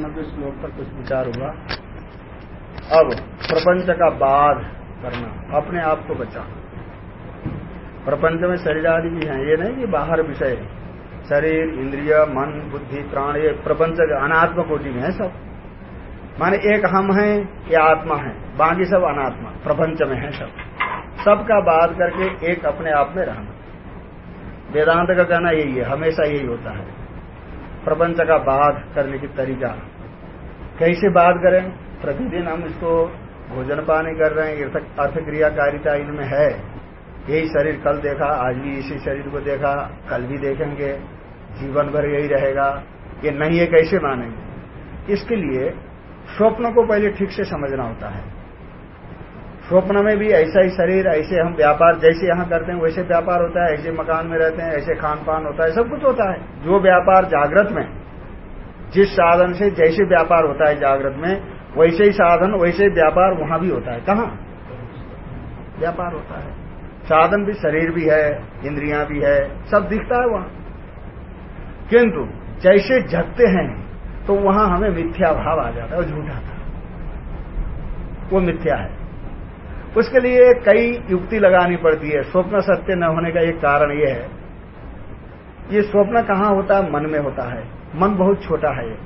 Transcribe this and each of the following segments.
सत्तानबे श्लोक पर कुछ विचार हुआ। अब प्रपंच का बाध करना, अपने आप को बचाना। प्रपंच में शरीर आदि भी हैं। ये नहीं कि बाहर विषय। शरीर, इंद्रिय, मन, बुद्धि, प्राण, ये प्रपंच अनात्म कोटि में है सब। माने एक हम हैं, ये आत्मा है। बाकी सब अनात्मा, प्रपंच में है सब। सबका बाध करके एक अपने आप में रहना। वेदांत का कहना यही है, हमेशा यही होता है। प्रपंच का बाध करने की तरीका। कैसे बात करें? प्रतिदिन हम इसको भोजन पानी कर रहे हैं अर्थ क्रियाकारिता इनमें है। यही शरीर कल देखा, आज भी इसी शरीर को देखा, कल भी देखेंगे। जीवन भर यही रहेगा। ये नहीं है कैसे मानेंगे? इसके लिए स्वप्न को पहले ठीक से समझना होता है। स्वप्न में भी ऐसा ही शरीर, ऐसे हम व्यापार जैसे यहाँ करते हैं, वैसे व्यापार होता है। ऐसे मकान में रहते हैं, ऐसे खान पान होता है, सब कुछ होता है। जो व्यापार जागृत में जिस साधन से जैसे व्यापार होता है जागृत में, वैसे ही साधन, वैसे व्यापार वहाँ भी होता है। कहा? व्यापार होता है। साधन भी शरीर भी है, इंद्रियाँ भी है, सब दिखता है वहाँ। किंतु जैसे जगते हैं तो वहाँ हमें मिथ्या भाव आ जाता है झूठा था वो मिथ्या है। उसके लिए कई युक्ति लगानी पड़ती है। स्वप्न सत्य न होने का एक कारण यह है। ये स्वप्न कहाँ होता है? मन में होता है। मन बहुत छोटा है।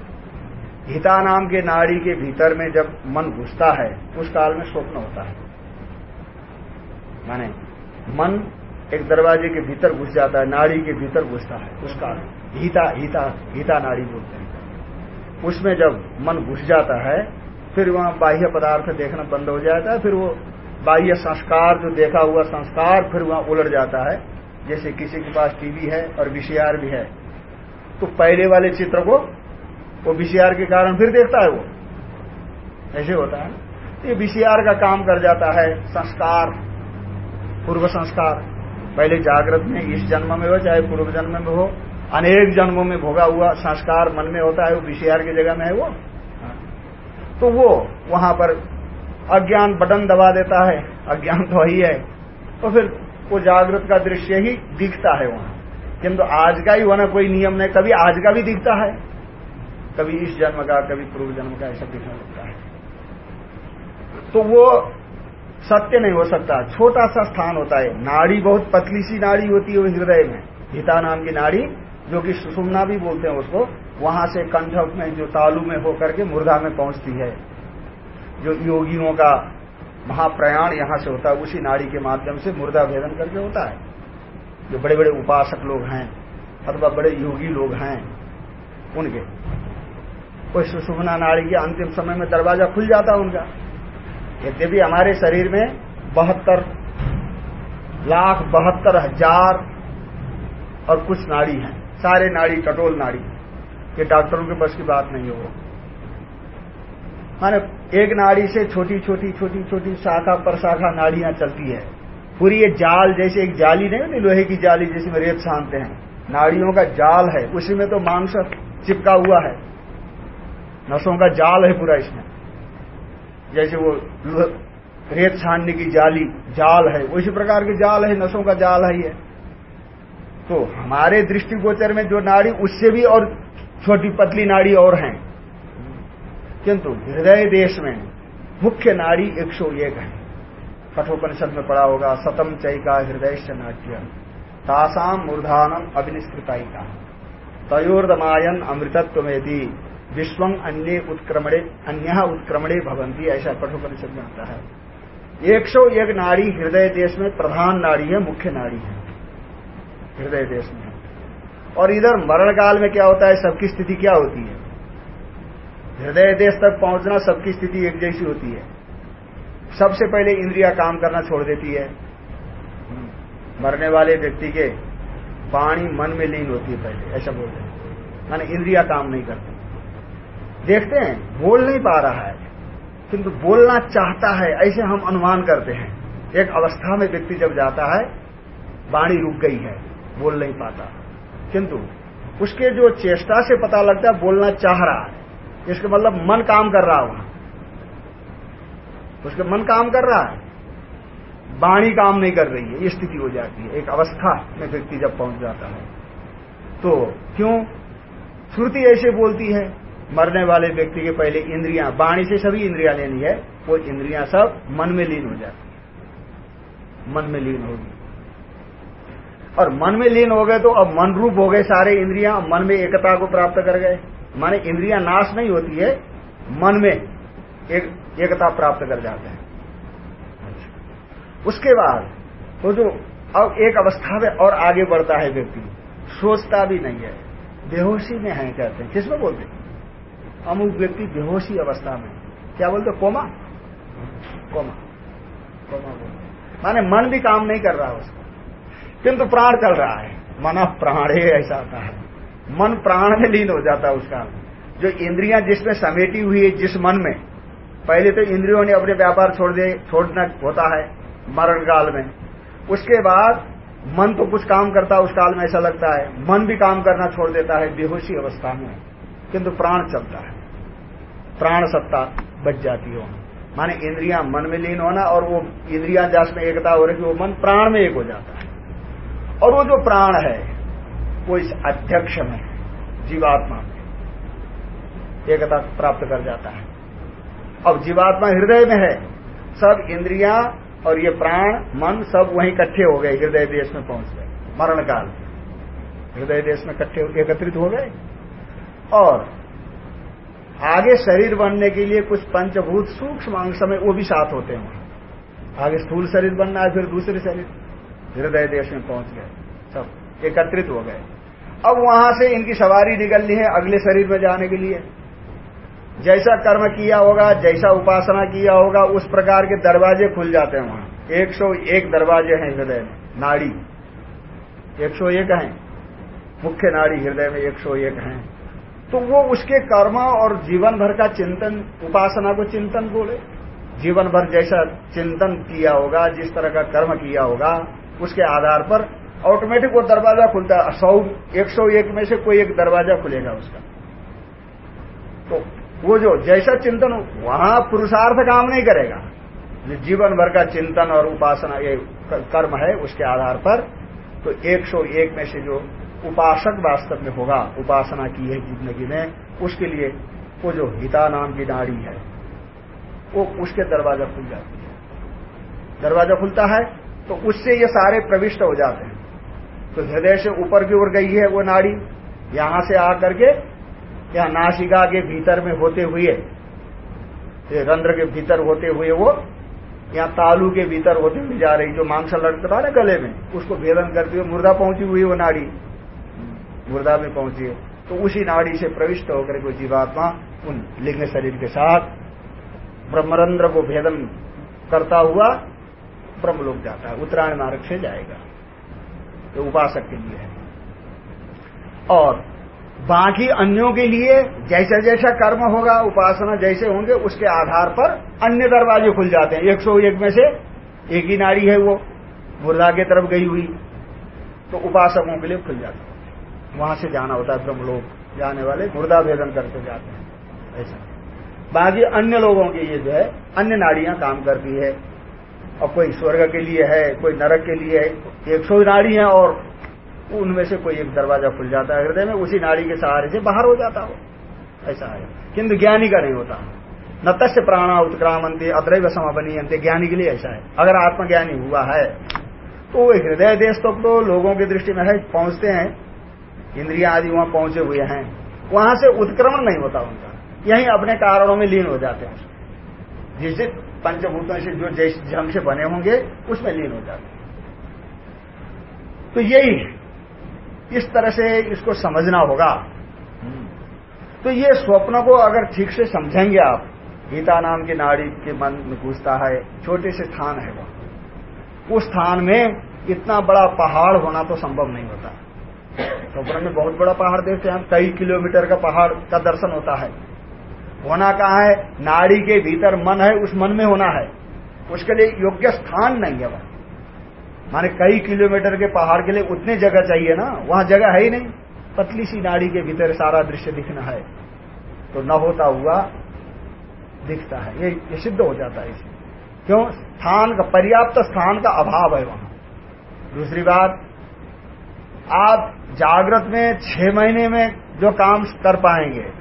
हिता नाम के नाड़ी के भीतर में जब मन घुसता है, उस काल में स्वप्न होता है। माने, मन एक दरवाजे के भीतर घुस जाता है, नाड़ी के भीतर घुसता है, उस काल। हिता हिता हिता नाड़ी बोलते हैं। उसमें जब मन घुस जाता है, फिर वहाँ बाह्य पदार्थ देखना बंद हो जाता है, फिर वो बाह्य संस्कार, जो देखा हुआ संस्कार, फिर वहाँ उलट जाता है। जैसे किसी के पास टीवी है और विषयार भी है तो पहले वाले चित्र को, वो बीसीआर के कारण फिर देखता है वो। ऐसे होता है तो ये बीसीआर का काम कर जाता है, संस्कार, पूर्व संस्कार। पहले जागृत में, इस जन्म में हो, चाहे पूर्व जन्म में हो, अनेक जन्मों में भोगा हुआ संस्कार मन में होता है, वो बीसीआर की जगह में है वो। तो वो वहाँ पर अज्ञान बटन दबा देता है, अज्ञान तो ही है। तो फिर वो जागृत का दृश्य ही दिखता है वहाँ। किंतु आज का ही होना कोई नियम नहीं, कभी आज का भी दिखता है, कभी इस जन्म का, कभी पूर्व जन्म का, ऐसा दिखने लगता है। तो वो सत्य नहीं हो सकता, छोटा सा स्थान होता है। नाड़ी बहुत पतली सी नाड़ी होती है हृदय में। हिता नाम की नाड़ी, जो कि सुषुम्ना भी बोलते हैं उसको, वहाँ से कंठ में, जो तालु में होकर के मुर्दा में पहुँचती है। जो योगियों का महाप्रयाण यहाँ से होता है, उसी नाड़ी के माध्यम से मुर्दा भेदन करके होता है। जो बड़े बड़े उपासक लोग हैं, अथवा बड़े योगी लोग हैं, उनके। कोई सुषुमना नाड़ी के अंतिम समय में दरवाज़ा खुल जाता उनका। यद्यपि हमारे शरीर में बहत्तर, लाख बहत्तर हज़ार और कुछ नाड़ी हैं। सारे नाड़ी टटोल नाड़ी। ये डॉक्टरों के बस की बात नहीं हो। माने एक नाड़ी से छोटी छोटी छोटी छोटी, शाखा पर शाखा नाड़ियाँ चलती है। पूरी ये जाल जैसे एक जाली नहीं होती, लोहे की जाली जिसमें रेत छानते हैं। नाड़ियों का जाल है, उसी में तो मांस चिपका हुआ है। नसों का जाल है पूरा इसमें। जैसे वो रेत छानने की जाली, जाल है, उसी प्रकार के जाल है, नसों का जाल है ये। तो हमारे दृष्टिगोचर में जो नाड़ी, उससे भी और छोटी पतली नाड़ी और हैं। किंतु हृदय देश में मुख्य नाड़ी एक सौ एक है। कठोपनिषद में पड़ा होगा, सतम चैका हृदय से नाट्य तासाम मूर्धानम अभिनिष्कृताई का तयोर्दमायन अमृतत्व में दी विश्व अन्य उत्क्रमणे अन्य उत्क्रमणे भवंती ऐसा कठोपनिषद में आता है। एक सौ एक नारी हृदय देश में प्रधान नारी है, मुख्य नाड़ी है। हृदय देश में। और इधर मरण काल में क्या होता है, सबकी स्थिति क्या होती है? हृदय देश तक पहुँचना सबकी स्थिति एक जैसी होती है। सबसे पहले इंद्रिया काम करना छोड़ देती है। मरने वाले व्यक्ति के पानी मन में लीन होती है पहले, ऐसा बोलते हैं। माना इंद्रिया काम नहीं करती। देखते हैं, बोल नहीं पा रहा है, किंतु बोलना चाहता है, ऐसे हम अनुमान करते हैं। एक अवस्था में व्यक्ति जब जाता है, वाणी रुक गई है, बोल नहीं पाता। किंतु उसके जो चेष्टा से पता लगता है, बोलना चाह रहा है। इसका मतलब मन काम कर रहा वहाँ उसका मन काम कर रहा है। वाणी काम नहीं कर रही है ये स्थिति हो जाती है। एक अवस्था में व्यक्ति जब पहुँच जाता है। तो क्यों? श्रुति ऐसे बोलती है मरने वाले व्यक्ति के पहले इंद्रियाँ वाणी से सभी इंद्रियाँ लेनी है वो इंद्रियाँ सब मन में लीन हो जाती है। मन में लीन होगी। और मन में लीन हो गए तो अब मन रूप हो गए सारे इंद्रियाँ मन में एकता को प्राप्त कर गए। माने इंद्रियाँ नाश नहीं होती है मन में। एक, एकता प्राप्त कर जाते हैं। उसके बाद, वो जो अब एक अवस्था में और आगे बढ़ता है व्यक्ति, सोचता भी नहीं है। बेहोशी में है कहते हैं। किसमें बोलते अमुक व्यक्ति बेहोशी अवस्था में। क्या बोलते कोमा? कोमा। कोमा बोलते माने मन भी काम नहीं कर रहा उसका। किंतु प्राण चल रहा है। मन प्राण ही, ऐसा आता है। मन प्राण में लीन हो जाता है उसका। जो इंद्रियाँ जिसमें समेटी हुई है, जिस मन में पहले तो इंद्रियों ने अपने व्यापार छोड़ दे, छोड़ना होता है मरण काल में। उसके बाद मन तो कुछ काम करता है उस काल में ऐसा लगता है, मन भी काम करना छोड़ देता है, बेहोशी अवस्था में। किंतु प्राण चलता है। प्राण सत्ता बच जाती है माने इंद्रियाँ मन में लीन होना और वो इंद्रिया जस में एकता हो रही वो मन प्राण में एक हो जाता है। और वो जो प्राण है, वो इस अध्यक्ष में, जीवात्मा में एकता प्राप्त कर जाता है। अब जीवात्मा हृदय में है। सब इंद्रिया और ये प्राण, मन सब वहीं इकट्ठे हो गए, हृदय देश में पहुँच गए मरण काल हृदय देश में इकट्ठे एकत्रित हो गए। और आगे शरीर बनने के लिए कुछ पंचभूत सूक्ष्म अंश में वो भी साथ होते हैं आगे स्थूल शरीर बनना है, फिर दूसरे शरीर। हृदय देश में पहुँच गए, सब एकत्रित हो गए। अब वहाँ से इनकी सवारी निकलनी है अगले शरीर में जाने के लिए। जैसा कर्म किया होगा, जैसा उपासना किया होगा, उस प्रकार के दरवाजे खुल जाते हैं वहाँ। एक सौ एक दरवाजे हैं हृदय में, नाड़ी। एक सौ एक है। मुख्य नाड़ी हृदय में एक सौ एक है। तो वो उसके कर्म और जीवन भर का चिंतन, उपासना को चिंतन बोले। जीवन भर जैसा चिंतन किया होगा, जिस तरह का कर्म किया होगा, उसके आधार पर ऑटोमेटिक वो दरवाज़ा खुलता है। सौ, एक सौ एक में से कोई एक दरवाज़ा खुलेगा उसका। तो वो जो जैसा चिंतन वहाँ पुरुषार्थ काम नहीं करेगा। जो जीवन भर का चिंतन और उपासना, ये कर्म है उसके आधार पर। तो एक सौ एक में से जो उपासक वास्तव में होगा, उपासना की है ज़िंदगी में, उसके लिए वो जो हिता नाम की नाड़ी है, वो उसके दरवाज़ा खुल जाती है। दरवाज़ा खुलता है तो उससे ये सारे प्रविष्ट हो जाते हैं। तो हृदय से ऊपर की ओर गई है वो नाड़ी, यहाँ से आकर के या नासिका के भीतर में होते हुए रंध्र के भीतर होते हुए वो, या तालू के भीतर होते हुए जा रही, जो मांस था ना गले में, उसको भेदन करते हुए मुर्दा पहुँची हुई वो नाड़ी। मुर्दा में पहुँची है। तो उसी नाड़ी से प्रविष्ट होकर कोई जीवात्मा उन लिंग शरीर के साथ ब्रह्मरंध्र को भेदन करता हुआ ब्रह्मलोक जाता है। उत्तरायण मार्ग से जाएगा। तो उपासक के लिए है। और बाकी अन्यों के लिए जैसा जैसा कर्म होगा, उपासना जैसे होंगे, उसके आधार पर अन्य दरवाजे खुल जाते हैं। एक सौ एक में से एक ही नाड़ी है वो, मुर्दा की तरफ़ गई हुई तो उपासकों के लिए खुल जाते हैं। वहाँ से जाना होता है ब्रह्मलोक, जाने वाले मुर्दा भेदन करते जाते हैं। ऐसा। बाकी अन्य लोगों के लिए जो है, अन्य नाड़ियाँ काम करती है, और कोई स्वर्ग के लिए है, कोई नरक के लिए है एक सौ नाड़ी है और उनमें से कोई एक दरवाज़ा खुल जाता है हृदय में उसी नाड़ी के सहारे से बाहर हो जाता हो। ऐसा है। किंतु ज्ञानी का नहीं होता। न तस्य प्राणा उत्क्रामंती अत्रैव समापनीयंते ज्ञानी के लिए ऐसा है। अगर आत्मज्ञानी हुआ है तो वो हृदय देश तो, तो लोगों की दृष्टि में है पहुँचते हैं। इंद्रिया आदि वहाँ पहुँचे हुए हैं। वहाँ से उत्क्रमण नहीं होता उनका। यही अपने कारणों में लीन हो जाते हैं। जिस पंचभूतों से जो जिस ढंग से बने होंगे उसमें लीन हो जाते हैं। तो यही इस तरह से इसको समझना होगा। तो ये स्वप्न को अगर ठीक से समझेंगे आप, गीता नाम की नाड़ी के मन में घुसता है, छोटे से स्थान है वो। उस स्थान में इतना बड़ा पहाड़ होना तो संभव नहीं होता। स्वप्न में बहुत बड़ा पहाड़ देखते हैं हम कई किलोमीटर का पहाड़ का दर्शन होता है। होना कहा है? नाड़ी के भीतर मन है, उस मन में होना है। उसके लिए योग्य स्थान नहीं है वह। माने कई किलोमीटर के पहाड़ के लिए उतनी जगह चाहिए ना वहाँ जगह है ही नहीं। पतली सी नाड़ी के भीतर सारा दृश्य दिखना है। तो न होता हुआ दिखता है। ये, ये सिद्ध हो जाता है इसे। क्यों? स्थान का पर्याप्त स्थान का अभाव है वहाँ। दूसरी बात आप जागृत में छह महीने में जो काम कर पाएँगे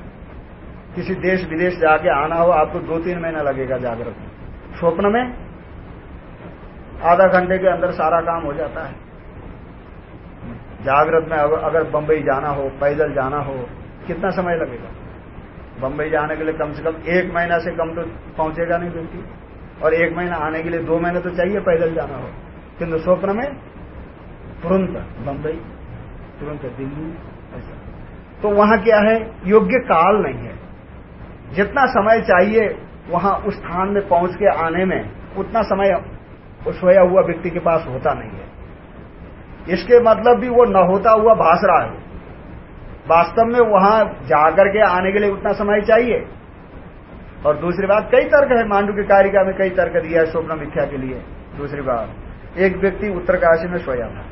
किसी देश विदेश जाके आना हो आपको दो तीन महीना लगेगा जागृत में। स्वप्न में आधा घंटे के अंदर सारा काम हो जाता है। जागृत में अगर बंबई जाना हो, पैदल जाना हो, कितना समय लगेगा? बंबई जाने के लिए कम से कम एक महीना से कम तो पहुंचेगा नहीं व्यक्ति। और एक महीना आने के लिए दो महीने तो चाहिए पैदल जाना हो। किंतु स्वप्न में तुरंत बंबई, तुरंत दिल्ली, ऐसा। तो वहाँ क्या है? योग्य काल नहीं है। जितना समय चाहिए वहाँ उस स्थान में पहुँच के आने में, उतना समय सोया हुआ व्यक्ति के पास होता नहीं है। इसके मतलब भी वो न होता हुआ भाष रहा है। वास्तव में वहाँ जाकर के आने के लिए उतना समय चाहिए। और दूसरी बात, कई तर्क है। मांडू की कारिका में कई तर्क दिया है स्वप्न मिथ्या के लिए। दूसरी बात, एक व्यक्ति उत्तरकाशी में सोया था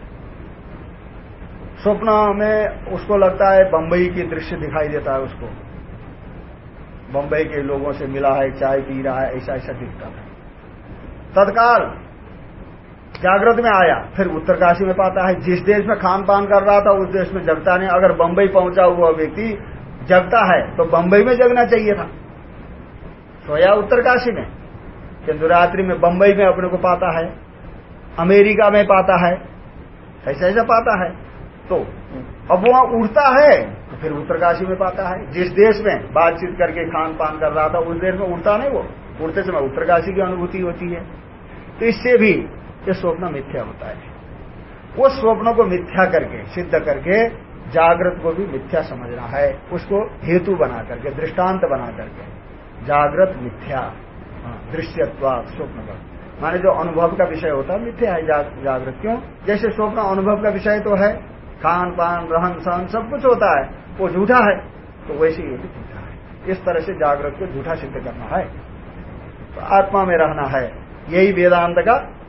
स्वप्न में उसको लगता है बंबई की दृश्य दिखाई देता है उसको। बंबई के लोगों से मिला है, चाय पी रहा है ऐसा ऐसा दिखता था तत्काल जागृत में आया, फिर उत्तरकाशी में पाता है। जिस देश में खान पान कर रहा था, उस देश में जगता नहीं। अगर बंबई पहुँचा हुआ व्यक्ति जगता है तो बंबई में जगना चाहिए था। सोया उत्तरकाशी में। किंतु रात्रि में बंबई में अपने को पाता है। अमेरिका में पाता है। ऐसा ऐसा पाता है। तो अब वहाँ उड़ता है तो फिर उत्तरकाशी में पाता है। जिस देश में बातचीत करके खान पान कर रहा था, उस देश में उड़ता नहीं वो। उड़ते समय उत्तरकाशी की अनुभूति होती है। तो इससे भी ये स्वप्न मिथ्या होता है। वो स्वप्न को मिथ्या करके सिद्ध करके जागृत को भी मिथ्या समझना है। उसको हेतु बना करके दृष्टांत बना करके। जागृत मिथ्या हाँ, दृश्यत्वा स्वप्न का। माने जो अनुभव का विषय होता है मिथ्या है जागृत। क्यों? जैसे स्वप्न अनुभव का विषय तो है। खान पान रहन सहन सब कुछ होता है। वो झूठा है। तो वैसे ये भी झूठा है। इस तरह से जागृत को झूठा सिद्ध करना है। तो आत्मा में रहना है। यही वेदांत का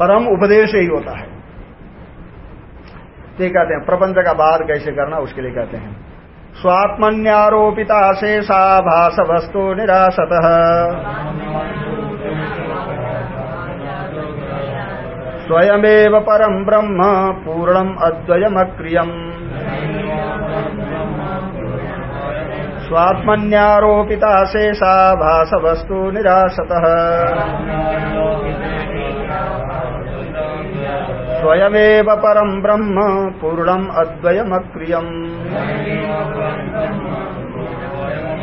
परम उपदेश ही होता है। ये कहते हैं, प्रपंच का बाद कैसे करना, उसके लिए कहते हैं। स्वात्मन्यारोपिता शेषा भाष वस्तु निराशत स्वयमेव परम ब्रह्म, पूर्णम अद्वयम अद्वयमक्रियम। स्वात्मन्यारोपिता शेषा भाष वस्तु निराशत स्वयमेव परम ब्रह्म पूर्णम अद्वयमक्रियम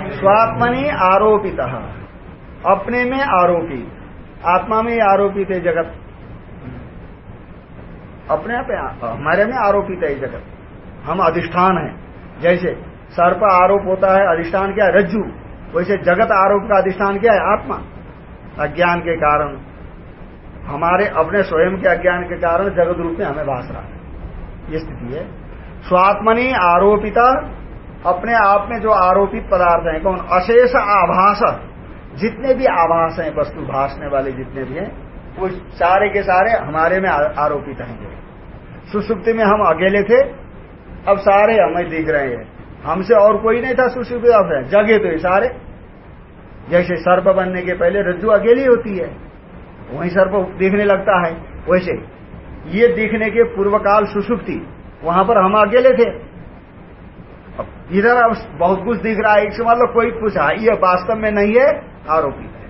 स्वात्मनि आरोपित। अपने में आरोपित आत्मा में आरोपित है जगत। अपने आप हमारे में आरोपित है जगत। हम अधिष्ठान है। जैसे सर्प आरोप होता है, अधिष्ठान क्या है? रज्जु। वैसे जगत आरोप का अधिष्ठान क्या है? आत्मा। अज्ञान के कारण। हमारे अपने स्वयं के अज्ञान के कारण जगत रूप में हमें भाष रहा है। ये स्थिति है। स्वात्मनि आरोपिता, अपने आप में जो आरोपित पदार्थ हैं, कौन? अशेष आभास। जितने भी आभास हैं, वस्तु भाषने वाले जितने भी हैं, वो सारे के सारे हमारे में आरोपित हैं। सुसुप्ति में हम अकेले थे, अब सारे हमें दिख रहे हैं। हमसे और कोई नहीं था सुसुप्ति, अब जगे तो ये सारे। जैसे सर्प बनने के पहले रज्जु अकेली होती है। वहीं सर्प दिखने लगता है, वैसे। ये दिखने के पूर्व काल सुसुप्ति, वहाँ पर हम अकेले थे। इधर अब बहुत कुछ दिख रहा है इससे मतलब कोई पूछा, ये वास्तव में नहीं है, आरोपित है,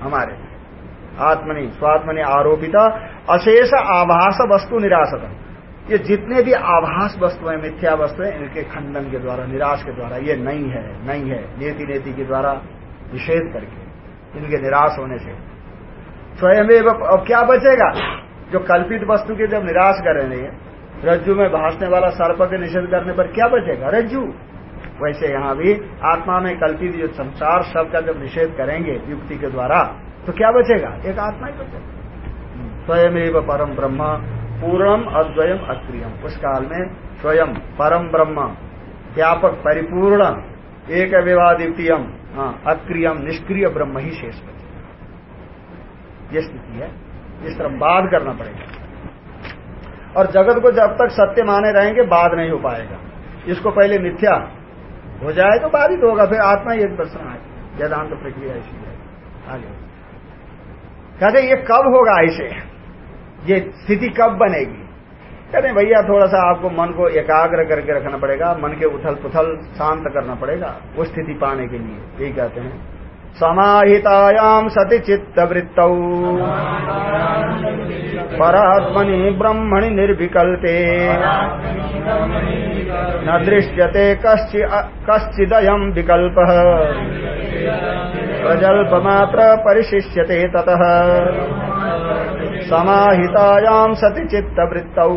हमारे आत्मनि, स्वात्मनि आरोपित, अशेष आभास वस्तु निराशत ये जितने भी आभास वस्तु है, मिथ्या वस्तु है, इनके खंडन के द्वारा, निराश के द्वारा, ये नहीं है नहीं है नेति नेति के द्वारा निषेध करके, इनके निराश होने से। स्वयं अब क्या बचेगा? जो कल्पित वस्तु के जब निराश करेंगे रज्जु में भाषने वाला सर्प के निषेध करने पर क्या बचेगा? रज्जु। वैसे यहाँ भी आत्मा में कल्पित जो संसार सब का जब निषेध करेंगे युक्ति के द्वारा तो क्या बचेगा? एक आत्मा ही बचेगा। स्वयं परम ब्रह्म पूर्णम अद्वयम अक्रियम। उस काल में स्वयं परम ब्रह्म व्यापक परिपूर्ण एक विवादित्यम हाँ, अक्रियम निष्क्रिय ब्रह्म ही शेष बचे ये स्थिति है, इस तरह बाद करना पड़ेगा। और जगत को जब तक सत्य माने रहेंगे बाद नहीं हो पाएगा। इसको पहले मिथ्या हो जाए तो बाधित होगा, फिर आत्मा एक दर्शन है। वेदांत तो प्रक्रिया ऐसी है। आगे। कहते ये कब होगा ऐसे? ये स्थिति कब बनेगी? कहते भैया, थोड़ा सा आपको मन को एकाग्र करके रखना पड़ेगा, मन के उथल पुथल शांत करना पड़ेगा, वो स्थिति पाने के लिए। यही कहते हैं। समाहितायाम सति चित्त वृत्त परात्मनि ब्रह्मणि निर्विकल्पे। न दृश्यते कश्चिदयम् विकल्पः। प्रजल्पमात्र परिशिष्यते ततः। समाहितायाम् सति चित्तवृत्तौ।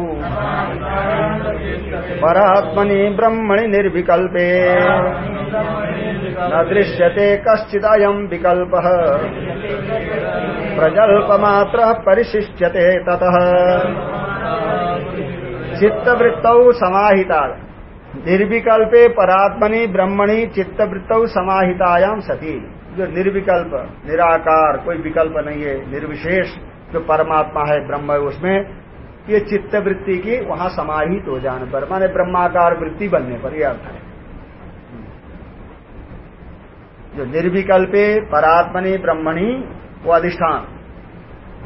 परात्मनि ब्रह्मणि निर्विकल्पे। न दृश्यते कश्चिदयम् विकल्पः। प्रजल्पमात्रः परिशिष्यते ततः। चित्तवृत्तौ समाहिता निर्विकल्पे परात्मनि ब्रह्मणि चित्तवृत्तौ समाहितायाम सती। जो निर्विकल्प, निराकार, कोई विकल्प नहीं है, निर्विशेष। जो परमात्मा है, ब्रह्म है, उसमें ये चित्त वृत्ति की वहाँ समाहित हो जाने पर, माने ब्रह्माकार वृत्ति बनने पर यह अर्थ है। जो निर्विकल्पे परात्मनि, ब्रह्मणी, वो अधिष्ठान।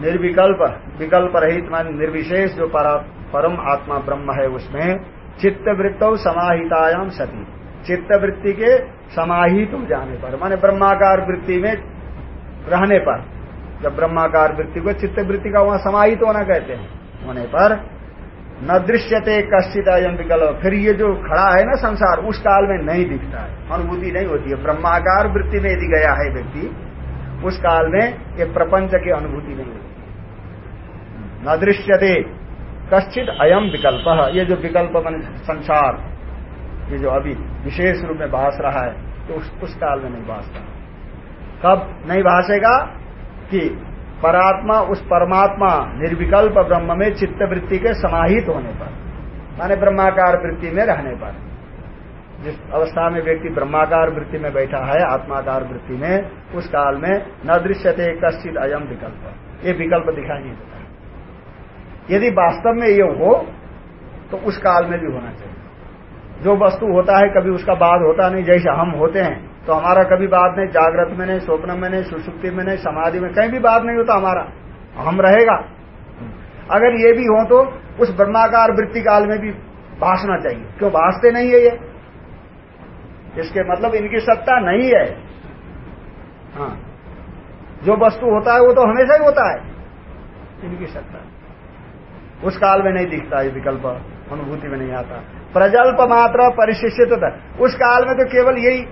निर्विकल्प, विकल्प रहित, मान निर्विशेष जो परम आत्मा ब्रह्म है, उसमें चित्त वृत्त समाहितायाम सती। चित्त वृत्ति के समाहित हो जाने पर, माने ब्रह्माकार वृत्ति में रहने पर जब ब्रह्माकार वृत्ति को चित्त वृत्ति का वहाँ समाहित होना कहते हैं होने पर न दृश्यते कश्चित अयम विकल्प फिर ये जो खड़ा है ना संसार उस काल में नहीं दिखता है अनुभूति नहीं होती है। ब्रह्माकार वृत्ति में यदि गया है व्यक्ति उस काल में ये प्रपंच की अनुभूति नहीं होती न दृश्यते कश्चित अयम विकल्प। ये जो विकल्प मन संसार ये जो अभी विशेष रूप में भाष रहा है तो उस, उस काल में नहीं भाषता कब नहीं भाषेगा कि परात्मा, उस परमात्मा निर्विकल्प ब्रह्म में चित्त वृत्ति के समाहित होने पर, माने ब्रह्माकार वृत्ति में रहने पर। जिस अवस्था में व्यक्ति ब्रह्माकार वृत्ति में बैठा है, आत्माकार वृत्ति में, उस काल में न दृश्यते कश्चित अयम विकल्प। ये विकल्प दिखाई नहीं देता। यदि वास्तव में ये हो तो उस काल में भी होना चाहिए। जो वस्तु होता है, कभी उसका बाद होता नहीं, जैसे हम होते हैं तो हमारा कभी बात नहीं जागृत में नहीं, स्वप्न में नहीं, सुसुप्ति में नहीं, समाधि में कहीं भी बात नहीं होता हमारा। हम रहेगा। अगर ये भी हो तो उस ब्रह्माकार वृत्ति काल में भी भाषना चाहिए। क्यों भाषते नहीं है ये? इसके मतलब इनकी सत्ता नहीं है। हाँ। जो वस्तु होता है वो तो हमेशा ही होता है। इनकी सत्ता। उस काल में नहीं दिखता ये विकल्प। अनुभूति में नहीं आता। प्रजल्प मात्र परिशिष्ट उस काल में तो केवल यही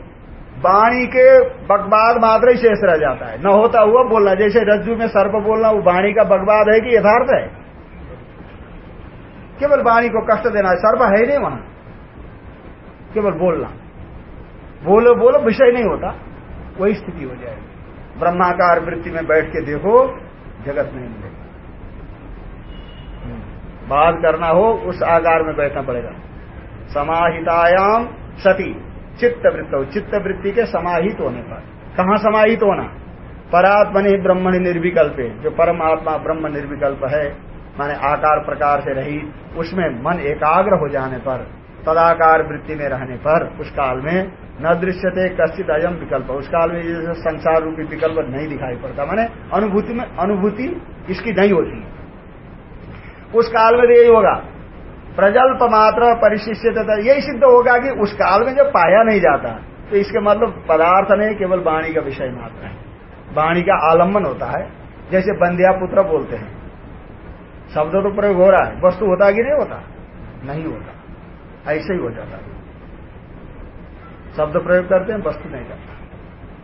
वाणी के बकवाद मात्र ही शेष रह जाता है। न होता हुआ बोलना, जैसे रज्जु में सर्प बोलना, वो वाणी का बकवाद है कि यथार्थ है? केवल वाणी को कष्ट देना है सर्प है नहीं वहाँ। केवल बोलना। बोलो बोलो, विषय नहीं होता। वही स्थिति हो जाएगी। ब्रह्माकार वृत्ति में बैठ के देखो, जगत नहीं मिलेगा बात करना हो, उस आकार में बैठना पड़ेगा। समाहितायाम सती। चित्त वृत्त हो चित्त वृत्ति के समाहित होने पर। कहा समाहित होना? परात्मनि ब्रह्मणि निर्विकल्प। जो परमात्मा ब्रह्म निर्विकल्प है, माने आकार प्रकार से रही उसमें मन एकाग्र हो जाने पर, तदाकार वृत्ति में रहने पर, उस काल में न दृश्यते कश्चित अयम विकल्प। उस काल में जैसे संसार रूपी विकल्प नहीं दिखाई पड़ता। माने अनुभूति में अनुभूति इसकी नहीं होती। उस काल में यही होगा। प्रजल्प मात्र परिशिष्य यही सिद्ध होगा कि उस काल में जब पाया नहीं जाता तो इसके मतलब पदार्थ नहीं, केवल वाणी का विषय मात्र है। वाणी का आलंबन होता है, जैसे बंदिया पुत्र बोलते हैं। शब्द तो प्रयोग हो रहा है, वस्तु होता कि नहीं होता? नहीं होता। ऐसे ही हो जाता है। शब्द प्रयोग करते हैं, वस्तु नहीं करता।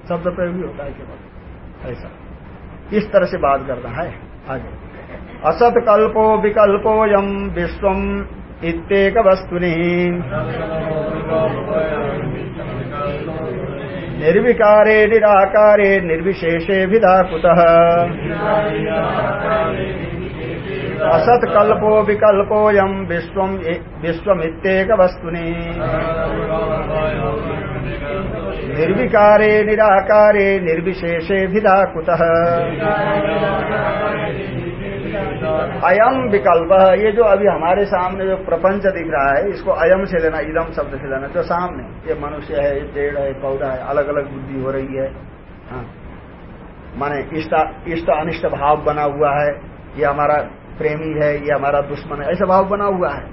शब्द प्रयोग भी होता है केवल। ऐसा। इस तरह से बात करना है। आगे। असत कल्पो विकल्पो यम विश्व इत्येक वस्तुनि निर्विकारे, निराकारे, निर्विशेषे भिदा कुतः? असत कल्पो विकल्पोऽयं विश्वमित्येक वस्तुनि निर्विकारे, निराकारे, निर्विशेषे भिदा कुतः? अयम विकल्प, ये जो अभी हमारे सामने जो प्रपंच दिख रहा है, इसको अयम से लेना इदम शब्द से लेना, जो सामने, ये मनुष्य है, ये पेड़ है पौधा है अलग अलग बुद्धि हो रही है हाँ। माने इष्ट अनिष्ट भाव बना हुआ है, ये हमारा प्रेमी है, ये हमारा दुश्मन है, ऐसा भाव बना हुआ है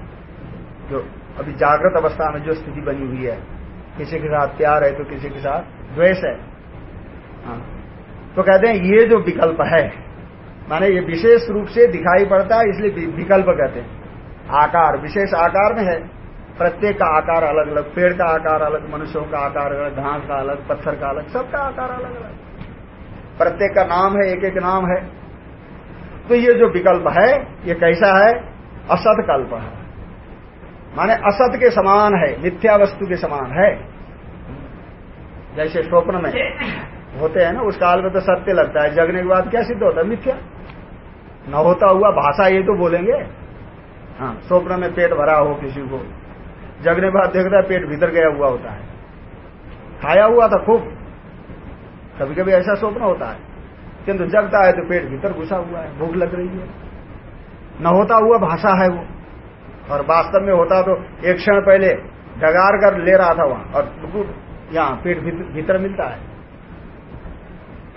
जो अभी जागृत अवस्था में जो स्थिति बनी हुई है, किसी के साथ प्यार है तो किसी के साथ द्वेष है हाँ। तो कहते हैं, ये जो विकल्प है माने ये विशेष रूप से दिखाई पड़ता है, इसलिए विकल्प कहते हैं। आकार, विशेष आकार में है। प्रत्येक का आकार अलग अलग, पेड़ का आकार अलग, मनुष्यों का आकार अलग, घास का अलग, पत्थर का अलग, सबका आकार अलग अलग। प्रत्येक का नाम है, एक एक नाम है। तो ये जो विकल्प है, ये कैसा है? असत कल्प है। माने असत के समान है, मिथ्या वस्तु के समान है। जैसे स्वप्न में। होते हैं ना, उस काल में तो सत्य लगता है, जगने के बाद क्या सिद्ध होता है? मिथ्या। न होता हुआ भाषा ये तो बोलेंगे। हाँ स्वप्न में पेट भरा हो किसी को। जगने के बाद देखता है पेट भीतर गया हुआ होता है। खाया हुआ था खूब। कभी कभी ऐसा स्वप्न होता है, किंतु जगता है तो पेट भीतर घुसा हुआ है, भूख लग रही है। न होता हुआ भाषा है वो। और वास्तव में होता तो एक क्षण पहले डगार कर ले रहा था वहाँ, और यहाँ पेट भीतर मिलता है।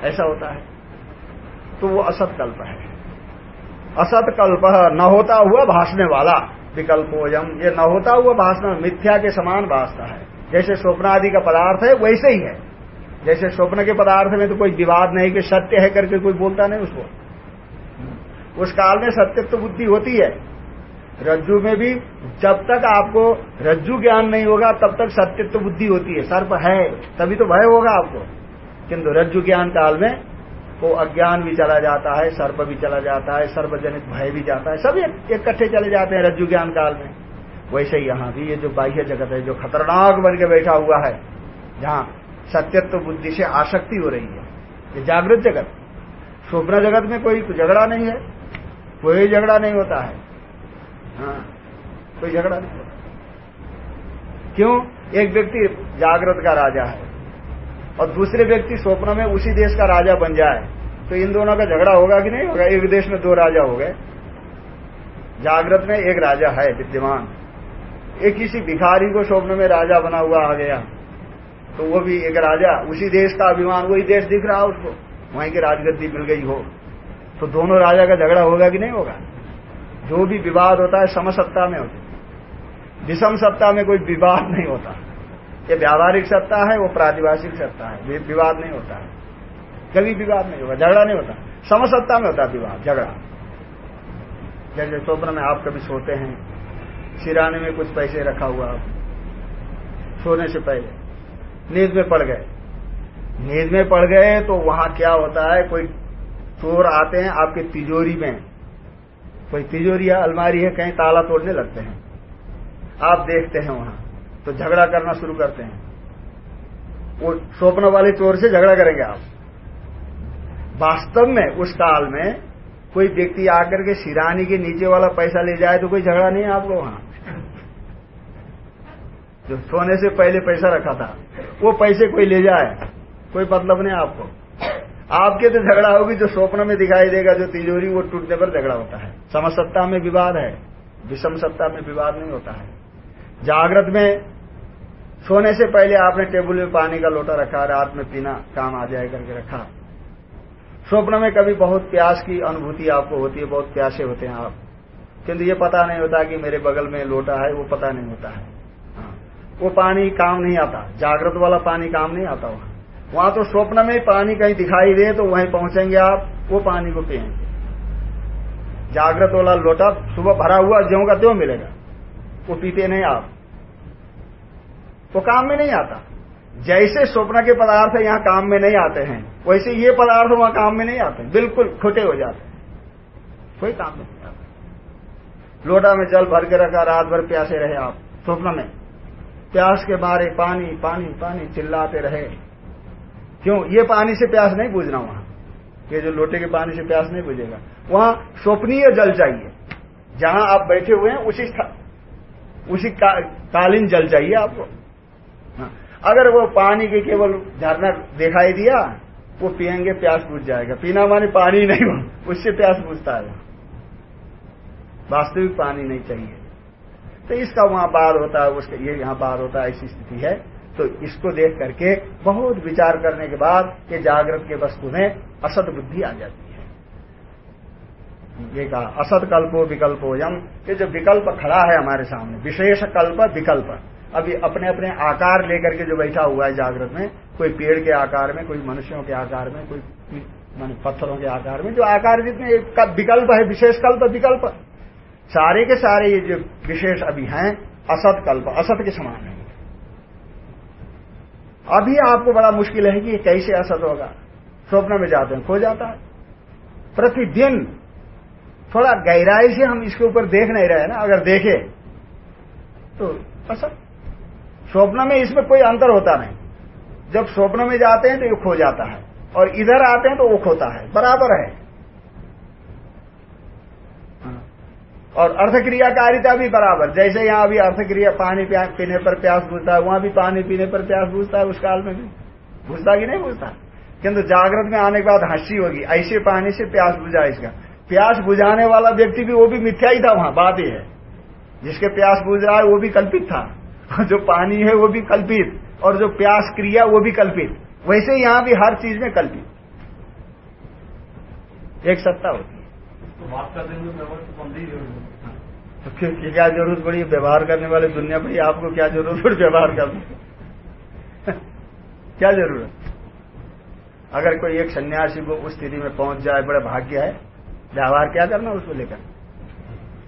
ऐसा होता है। तो वो असत कल्प है। असत कल्प न होता हुआ भाषने वाला विकल्पोयम। ये न होता हुआ भाषण मिथ्या के समान भाषता है। जैसे स्वप्न आदि का पदार्थ है, वैसे ही है। जैसे स्वप्न के पदार्थ में तो कोई विवाद नहीं कि सत्य है करके कोई बोलता नहीं उसको। उस काल में सत्य तो बुद्धि होती है। रज्जु में भी जब तक आपको रज्जु ज्ञान नहीं होगा, तब तक सत्यत्व बुद्धि होती है। सर्प है, तभी तो भय होगा आपको। किंतु रज्जु ज्ञान काल में वो अज्ञान भी चला जाता है, सर्प भी चला जाता है सर्वजनित भय भी जाता है सब इकट्ठे चले जाते हैं रज्जु ज्ञान काल में। वैसे ही यहाँ भी ये जो बाह्य जगत है, जो खतरनाक बन के बैठा हुआ है, जहाँ सत्यत्व बुद्धि से आसक्ति हो रही है, ये जागृत जगत। स्वप्न जगत में कोई झगड़ा नहीं है, कोई झगड़ा नहीं होता है। हाँ कोई झगड़ा नहीं होता। क्यों? एक व्यक्ति जागृत का राजा है। और दूसरे व्यक्ति स्वप्न में उसी देश का राजा बन जाए तो इन दोनों का झगड़ा होगा कि नहीं होगा? एक देश में दो राजा हो गए। जागृत में एक राजा है, विद्यमान। एक किसी भिखारी को स्वप्न में राजा बना हुआ आ गया। तो वो भी एक राजा, उसी देश का अभिमान, वही देश दिख रहा उसको। वहीं की राजगद्दी मिल गई हो। तो दोनों राजा का झगड़ा होगा कि नहीं होगा? जो भी विवाद होता है, समसत्ता में होता है। विषम सत्ता में कोई विवाद नहीं होता। ये व्यावहारिक सत्ता है, वो प्रादिभाषिक सत्ता है। विवाद नहीं होता। है कभी विवाद नहीं होगा, झगड़ा नहीं होता। समसत्ता में होता विवाद, झगड़ा। जैसे स्वप्न में आप कभी सोते हैं, सिराने में कुछ पैसे रखा हुआ आप सोने से पहले, नींद में पड़ गए। नींद में पड़ गए तो वहाँ क्या होता है, कोई चोर आते हैं आपके तिजोरी में। कोई तिजोरी या अलमारी है, कहीं ताला तोड़ने लगते हैं। आप देखते हैं वहाँ। तो झगड़ा करना शुरू करते हैं। वो स्वप्न वाले चोर से झगड़ा करेंगे आप। वास्तव में उस काल में कोई व्यक्ति आकर के सिरानी के नीचे वाला पैसा ले जाए तो कोई झगड़ा नहीं है आपको वहाँ। जो सोने से पहले पैसा रखा था, वो पैसे कोई ले जाए, कोई मतलब नहीं आपको। आपके तो झगड़ा होगी, जो स्वप्न में दिखाई देगा, जो तिजोरी, वो टूटने पर झगड़ा होता है। समसत्ता में विवाद है, विषम सत्ता में विवाद नहीं होता है। जागृत में सोने से पहले आपने टेबल में पानी का लोटा रखा, रात में पीना, काम आ जाए करके रखा। स्वप्न में कभी बहुत प्यास की अनुभूति आपको होती है, बहुत प्यासे होते हैं आप। किंतु ये पता नहीं होता कि मेरे बगल में लोटा है, वो पता नहीं होता है। हाँ। वो पानी काम नहीं आता, जागृत वाला पानी काम नहीं आता वहाँ। वहाँ तो स्वप्न में पानी कहीं दिखाई दे तो वहीं पहुँचेंगे आप, वो पानी को पियेंगे। जागृत वाला लोटा सुबह भरा हुआ ज्यो का त्यों मिलेगा, वो पीते नहीं आप। वो काम में नहीं आता। जैसे स्वप्न के पदार्थ यहाँ काम में नहीं आते हैं वैसे ये पदार्थ वहाँ काम में नहीं आते बिल्कुल खोटे हो जाते हैं। कोई काम नहीं आता। लोटा में जल भर के रखा रात भर प्यासे रहे आप स्वप्न में। प्यास के मारे पानी पानी पानी चिल्लाते रहे। क्यों? ये पानी से प्यास नहीं बुझना वहाँ। ये जो लोटे के पानी से प्यास नहीं बुझेगा। वहाँ स्वप्नीय जल चाहिए। जहाँ आप बैठे हुए हैं उसी उसी का, कालीन जल चाहिए आपको। अगर वो पानी के केवल झरना दिखाई दिया, वो पियेंगे, प्यास बुझ जाएगा। पीना माने पानी नहीं हो उससे प्यास बुझता है। वास्तविक पानी नहीं चाहिए। तो इसका वहाँ बार होता है, उसका, ये यहाँ बार होता है, ऐसी स्थिति है। तो इसको देख करके बहुत विचार करने के बाद ये जागृत के वस्तु में असत बुद्धि आ जाती है। ये कहा, असत कल्पो विकल्पो यम ये जो विकल्प खड़ा है हमारे सामने, विशेष कल्प विकल्प। अभी अपने अपने आकार लेकर के जो बैठा हुआ है जागृत में, कोई पेड़ के आकार में, कोई मनुष्यों के आकार में, कोई मान पत्थरों के आकार में, जो आकार जितने विकल्प है, विशेष कल्प, विकल्प। सारे के सारे ये जो विशेष अभी हैं, असत कल्प, असत के समान है। अभी आपको बड़ा मुश्किल है कि ये कैसे असत होगा। स्वप्न में जाते हैं, खो जाता है। प्रतिदिन थोड़ा गहराई से हम इसके ऊपर देख नहीं रहे ना, अगर देखे तो असत स्वप्न में इसमें कोई अंतर होता नहीं। जब स्वप्न में जाते हैं तो ये खो जाता है। और इधर आते हैं तो वो खोता है। बराबर है। और अर्थक्रियाकारिता भी बराबर। जैसे यहाँ अभी अर्थक्रिया, पानी पीने पर प्यास बुझता है, वहाँ भी पानी पीने पर प्यास बुझता है उस काल में भी। बुझता कि नहीं बुझता किंतु जागृत में आने के बाद हँसी होगी। ऐसे पानी से प्यास बुझा इसका। प्यास बुझाने वाला व्यक्ति भी वो भी मिथ्या ही था वहाँ। बात ही है। जिसके प्यास बुझ रहा है वो भी कल्पित था। जो पानी है वो भी कल्पित और जो प्यास क्रिया वो भी कल्पित। वैसे यहाँ भी हर चीज़ में कल्पित। एक सत्ता होती है। तो फिर क्या ज़रूरत पड़ी? व्यवहार करने वाले दुनिया पड़ी आपको क्या ज़रूरत पड़ी व्यवहार करने? क्या ज़रूरत? अगर कोई एक सन्यासी को उस स्थिति में पहुँच जाए बड़ा भाग्य है व्यवहार क्या करना उसको लेकर?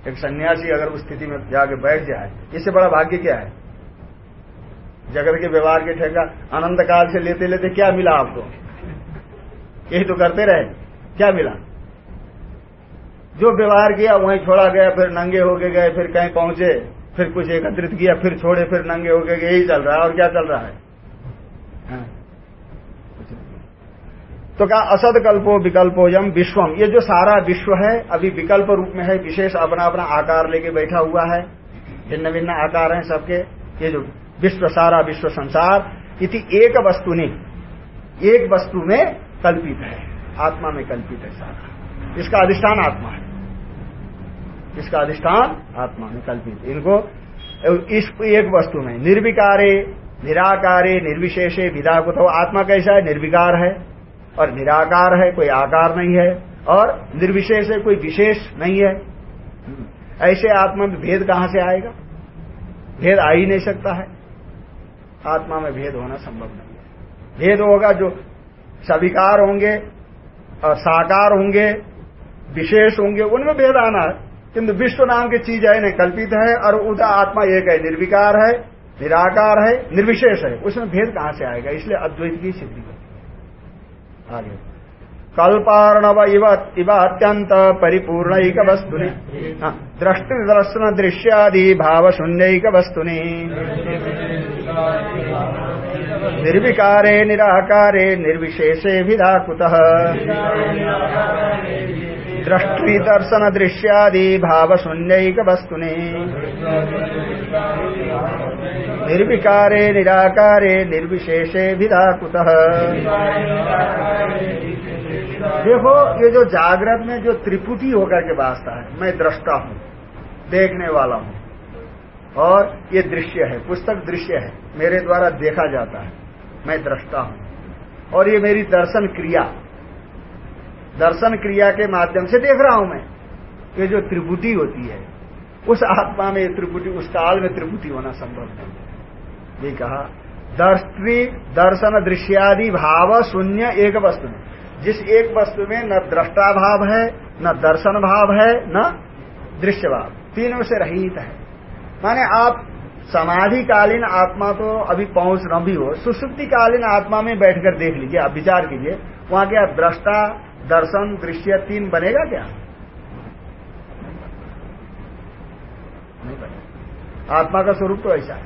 एक सन्यासी अगर उस स्थिति में जाके बैठ जाए इससे बड़ा भाग्य क्या है? जगत के व्यवहार के ठेका अनंत काल से लेते लेते क्या मिला आपको? यही तो करते रहे। क्या मिला? जो व्यवहार किया, वहीं छोड़ा गया, फिर नंगे होके गए, फिर कहीं पहुँचे, फिर कुछ एकत्रित किया, फिर छोड़े, फिर नंगे होके गए, यही चल रहा है। और क्या चल रहा है? हाँ। तो कहा असद कल्पो विकल्पो यम विश्वम। ये जो सारा विश्व है, अभी विकल्प रूप में है, विशेष अपना अपना आकार लेके बैठा हुआ है। भिन्न भिन्न आकार है सबके। ये जो विश्व सारा विश्व संसार इति एक वस्तु नहीं एक वस्तु में कल्पित है। आत्मा में कल्पित है सारा। इसका अधिष्ठान आत्मा है। इसका अधिष्ठान आत्मा में कल्पित। इनको इस एक वस्तु में निर्विकारे, निराकारे, निर्विशेषे विदा को तो आत्मा कैसा है? निर्विकार है। और निराकार है, कोई आकार नहीं है। और निर्विशेष है, कोई विशेष नहीं है। ऐसे आत्मा में भेद कहाँ से आएगा? भेद आ ही नहीं सकता है। आत्मा में भेद होना संभव नहीं है। भेद होगा जो सविकार होंगे साकार होंगे विशेष होंगे उनमें भेद आना है। किंतु विश्व नाम की चीज़ है नहीं कल्पित है और उदा आत्मा एक है निर्विकार है निराकार है निर्विशेष है। उसमें भेद कहाँ से आएगा? इसलिए अद्वैत की सिद्धि होती आगे। कल्पारणव इव इव अत्यंत परिपूर्ण वस्तुनि हाँ, दृष्टि दर्शन दृश्यादि भाव शून्यक वस्तुनि निर्विकारे, निराकारे, निर्विशेषे विधा कुतः दर्शन दृश्यादि भाव शून्यक वस्तुनि निर्विकारे, निराकारे, निर्विशेषे विधा कुतः देखो, ये जो जागृत में जो त्रिपुटी होकर के वास्ता है, मैं दृष्टा हूँ, देखने वाला हूँ। और ये दृश्य है, पुस्तक दृश्य है, मेरे द्वारा देखा जाता है। मैं दृष्टा हूँ। और ये मेरी दर्शन क्रिया दर्शन क्रिया के माध्यम से देख रहा हूँ मैं। ये जो त्रिपुटी होती है, उस आत्मा में त्रिपुटी उस काल में त्रिपुटी होना संभव नहीं ये कहा दर्शी दर्शन दृश्यादि भाव शून्य एक वस्तु में। जिस एक वस्तु में न दृष्टा भाव है, न दर्शन भाव है, न दृश्य भाव। तीनों से रहित है। माने आप समाधिकालीन आत्मा तो अभी पहुँच न भी हो, सुसुप्तिकालीन आत्मा में बैठकर देख लीजिए, आप विचार कीजिए, वहाँ क्या दृष्टा, दर्शन, दृश्य तीन बनेगा क्या? आत्मा का स्वरूप तो ऐसा है।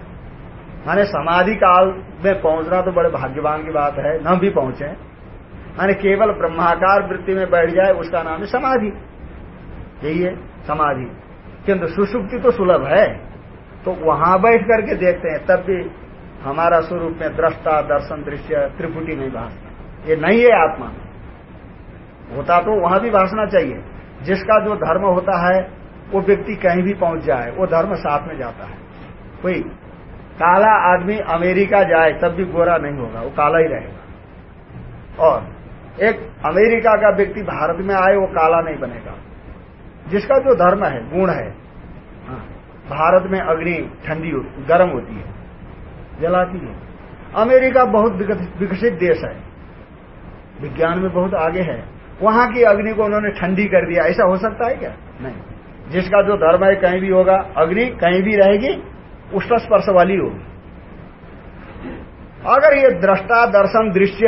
माने समाधि काल में पहुँचना तो बड़े भाग्यवान की बात है, न भी पहुँचे। माने केवल ब्रह्माकार वृत्ति में बैठ जाए, उसका नाम है समाधि। यही है समाधि। किंतु सुसुप्ति तो सुलभ है। तो वहाँ बैठ करके देखते हैं तब भी हमारा स्वरूप में दृष्टा दर्शन दृश्य त्रिपुटी नहीं भाषता ये नहीं है आत्मा। होता तो वहाँ भी भाषना चाहिए। जिसका जो धर्म होता है वो व्यक्ति कहीं भी पहुँच जाए वो धर्म साथ में जाता है। कोई काला आदमी अमेरिका जाए तब भी गोरा नहीं होगा वो काला ही रहेगा। और एक अमेरिका का व्यक्ति भारत में आए वो काला नहीं बनेगा। जिसका जो धर्म है गुण हाँ, भारत में अग्नि, ठंडी होती, गर्म होती है, जलाती है। अमेरिका बहुत विकसित देश है। विज्ञान में बहुत आगे है। वहाँ की अग्नि को उन्होंने ठंडी कर दिया। ऐसा हो सकता है क्या? नहीं। जिसका जो धर्म है, कहीं भी होगा, अग्नि कहीं भी रहेगी उष्ण स्पर्श वाली होगी। अगर ये दृष्टा, दर्शन, दृश्य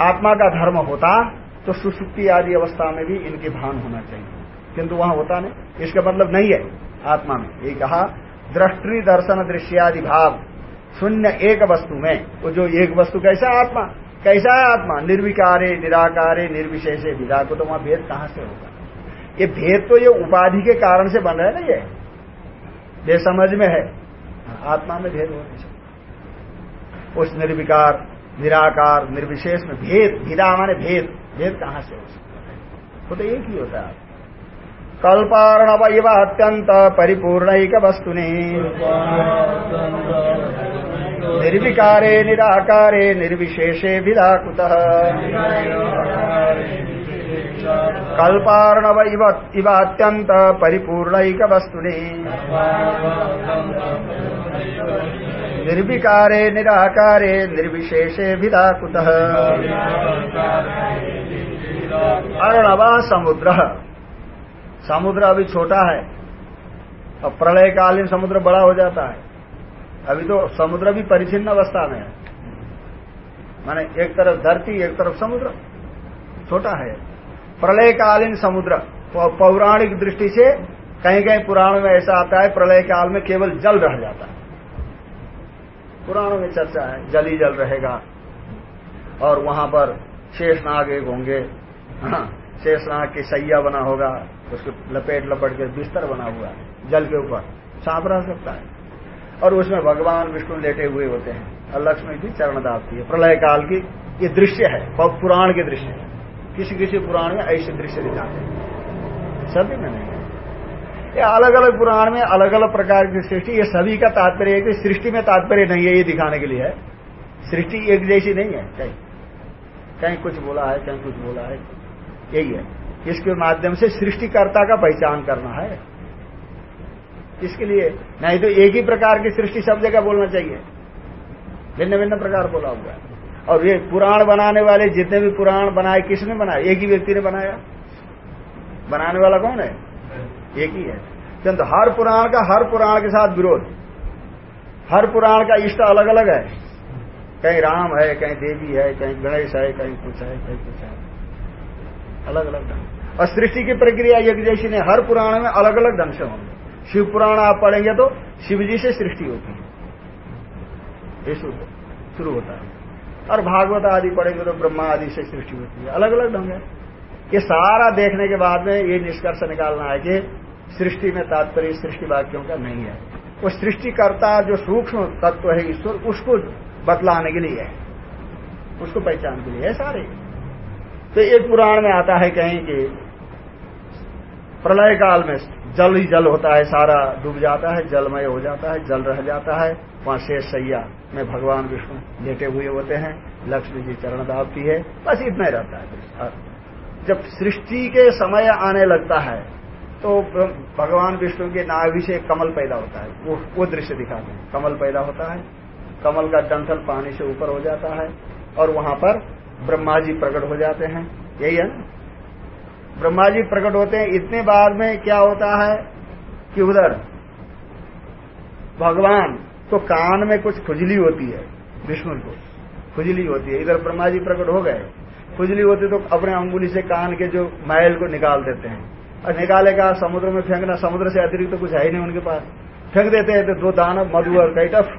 आत्मा का धर्म होता तो सुसुप्ति आदि अवस्था में भी इनके भान होना चाहिए। किंतु वहाँ होता नहीं। इसका मतलब नहीं है आत्मा में। ये कहा, दृष्टि दर्शन दृश्यादि भाव, शून्य एक वस्तु में। वो जो एक वस्तु, कैसा आत्मा? कैसा है आत्मा? निर्विकारे, निराकारे, निर्विशेषे, विदा को तो वहाँ भेद कहाँ से होगा? ये भेद तो ये उपाधि के कारण से बन रहा है ना ये। ये समझ में है। आत्मा में भेद होने से उस निर्विकार, निराकार, निर्विशेष में भेद भिदा माने भेद। भेद कहाँ से हो सकता है? वो तो एक ही होता है। कल्पारणव इव अत्यंत परिपूर्णक वस्तुनि निर्विकारे, निराकारे, निर्विशेषे विदाकुत कल्पारणव इव अत्यंत परिपूर्णक वस्तुनि निर्विकारे, निराकारे, निर्विशेषे विदाकुत अर्णव समुद्र। समुद्र अभी छोटा है अब प्रलयकालीन समुद्र बड़ा हो जाता है। अभी तो समुद्र भी परिचिन्न अवस्था में है। माने एक तरफ़ धरती एक तरफ़ समुद्र। छोटा है। प्रलयकालीन समुद्र पौराणिक दृष्टि से कहीं कहीं पुराण में ऐसा आता है प्रलय काल में केवल जल रह जाता है। पुराणों में चर्चा है जल ही जल रहेगा। और वहाँ पर शेषनाग एक होंगे हाँ, शेषनाग की सैया बना होगा। उसके लपेट लपेट के बिस्तर बना हुआ है, जल के ऊपर। सांप रह सकता है। और उसमें भगवान विष्णु लेटे हुए होते हैं। और लक्ष्मी की चरण दापती है। प्रलय काल की ये दृश्य है। पुराण के दृश्य है। किसी किसी पुराण में ऐसे दृश्य दिखाते हैं। सभी में नहीं ये अलग अलग पुराण में अलग अलग प्रकार की सृष्टि, ये सभी का तात्पर्य है कि सृष्टि में तात्पर्य नहीं है, ये दिखाने के लिए है। सृष्टि एक जैसी नहीं है, कहीं। कहीं कुछ बोला है, कहीं कुछ बोला है। यही है। इसके माध्यम से सृष्टिकर्ता का पहचान करना है। इसके लिए नहीं तो एक ही प्रकार की सृष्टि सब जगह बोलना चाहिए। भिन्न भिन्न प्रकार बोला हुआ है। और ये पुराण बनाने वाले जितने भी पुराण बनाए, किसने बनाए? एक ही व्यक्ति ने बनाया? बनाने वाला कौन है? एक ही है। किंतु हर पुराण का, हर पुराण के साथ विरोध। हर पुराण का इष्ट अलग अलग है। कहीं राम है, कहीं देवी है, कहीं गणेश है, कहीं कुछ है, कहीं कुछ है। अलग अलग ढंग और सृष्टि की प्रक्रिया एक जैसी ने हर पुराण में अलग अलग ढंग से होंगे। शिव पुराण आप पढ़ेंगे तो शिव जी से सृष्टि होती है। ये शुरू होता है। और भागवत आदि पढ़ेंगे तो ब्रह्मा आदि से सृष्टि होती है। अलग अलग ढंग है। ये सारा देखने के बाद में ये निष्कर्ष निकालना है कि सृष्टि में तात्पर्य सृष्टि वाक्यों का नहीं है। वो सृष्टिकर्ता जो सूक्ष्म तत्व है ईश्वर, उसको बतलाने के लिए है। उसको पहचान के लिए है सारे। तो एक पुराण में आता है कहीं कि प्रलय काल में जल ही जल होता है, सारा डूब जाता है, जलमय हो जाता है, जल रह जाता है। वहाँ शेष सैया में भगवान विष्णु लेटे हुए होते हैं, लक्ष्मी जी चरण दावती है, बस इतना ही रहता है। जब सृष्टि के समय आने लगता है तो भगवान विष्णु के नाभि से कमल पैदा होता है। वो वो दृश्य दिखाते हैं। कमल पैदा होता है, कमल का डंठल पानी से ऊपर हो जाता है, और वहाँ पर ब्रह्मा जी प्रकट हो जाते हैं। यही है ना? ब्रह्मा जी प्रकट होते हैं। इतने बाद में क्या होता है कि उधर भगवान तो कान में कुछ खुजली होती है, विष्णु को खुजली होती है। इधर ब्रह्मा जी प्रकट हो गए। खुजली होती तो अपने अंगुली से कान के जो मैल को निकाल देते हैं। और निकालेगा समुद्र में फेंकना, समुद्र से अतिरिक्त तो कुछ है ही नहीं उनके पास। फेंक देते हैं तो दो दानव मधु और कैटफ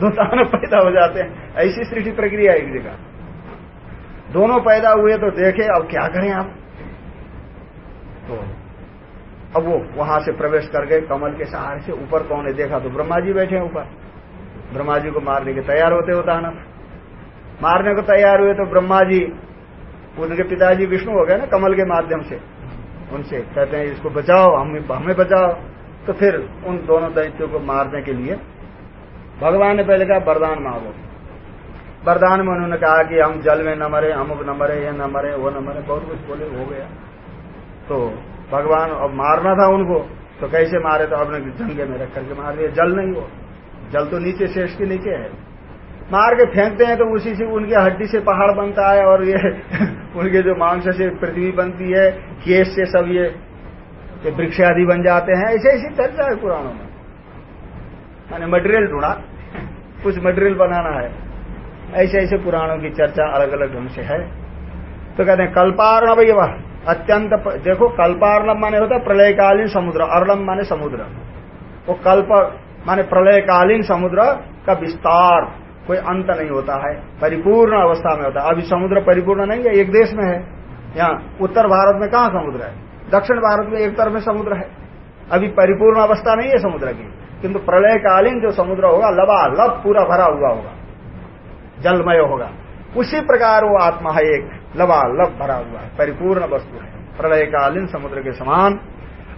दो दानव पैदा हो जाते हैं। ऐसी सृष्टि प्रक्रिया एक जगह। दोनों पैदा हुए तो देखे, अब क्या करें आप? तो अब वो वहाँ से प्रवेश कर गए, कमल के सहारे से ऊपर कौन है देखा तो ब्रह्मा जी बैठे ऊपर। ब्रह्मा जी को मारने के तैयार होते हो दानव मारने को तैयार हुए तो ब्रह्मा जी उनके पिताजी विष्णु हो गए ना कमल के माध्यम से। उनसे कहते हैं, इसको बचाओ, हम, हमें बचाओ। तो फिर उन दोनों दैत्यों को मारने के लिए भगवान ने पहले कहा, वरदान मांगो। वरदान में उन्होंने कहा कि हम जल में न मरे, अमुक न मरे, ये न मरे, वो न मरे, बहुत कुछ बोले, हो गया। तो भगवान अब मारना था उनको तो कैसे मारे तो अपने जंगे में रख करके मार दिया। जल नहीं वो जल तो नीचे शेष के नीचे है। मार के फेंकते हैं तो उसी से उनकी हड्डी से पहाड़ बनता है और ये उनके जो मांस से पृथ्वी बनती है केस से सब ये वृक्ष आदि बन जाते हैं। ऐसे ऐसी चर्चा है पुराणों में। मैंने मटेरियल ढूंढा। कुछ मटेरियल बनाना है। ऐसे ऐसे पुराणों की चर्चा अलग अलग ढंग से है। तो कहते हैं कल्पार्णव वह अत्यंत देखो कल्पार्णव माने होता है प्रलयकालीन समुद्र अर्णम माने समुद्र। वो कल्प माने प्रलयकालीन समुद्र का विस्तार, कोई अंत नहीं होता है, परिपूर्ण अवस्था में होता है। अभी समुद्र परिपूर्ण नहीं है, एक देश में है। यहाँ उत्तर भारत में कहा समुद्र है? दक्षिण भारत में एक तरफ़ में समुद्र है। अभी परिपूर्ण अवस्था नहीं है समुद्र की। किंतु प्रलयकालीन जो समुद्र होगा लबा लब पूरा भरा हुआ होगा। जलमय होगा। उसी प्रकार वो आत्मा है एक, लबा भरा हुआ है, परिपूर्ण वस्तु है। प्रलयकालीन समुद्र के समान,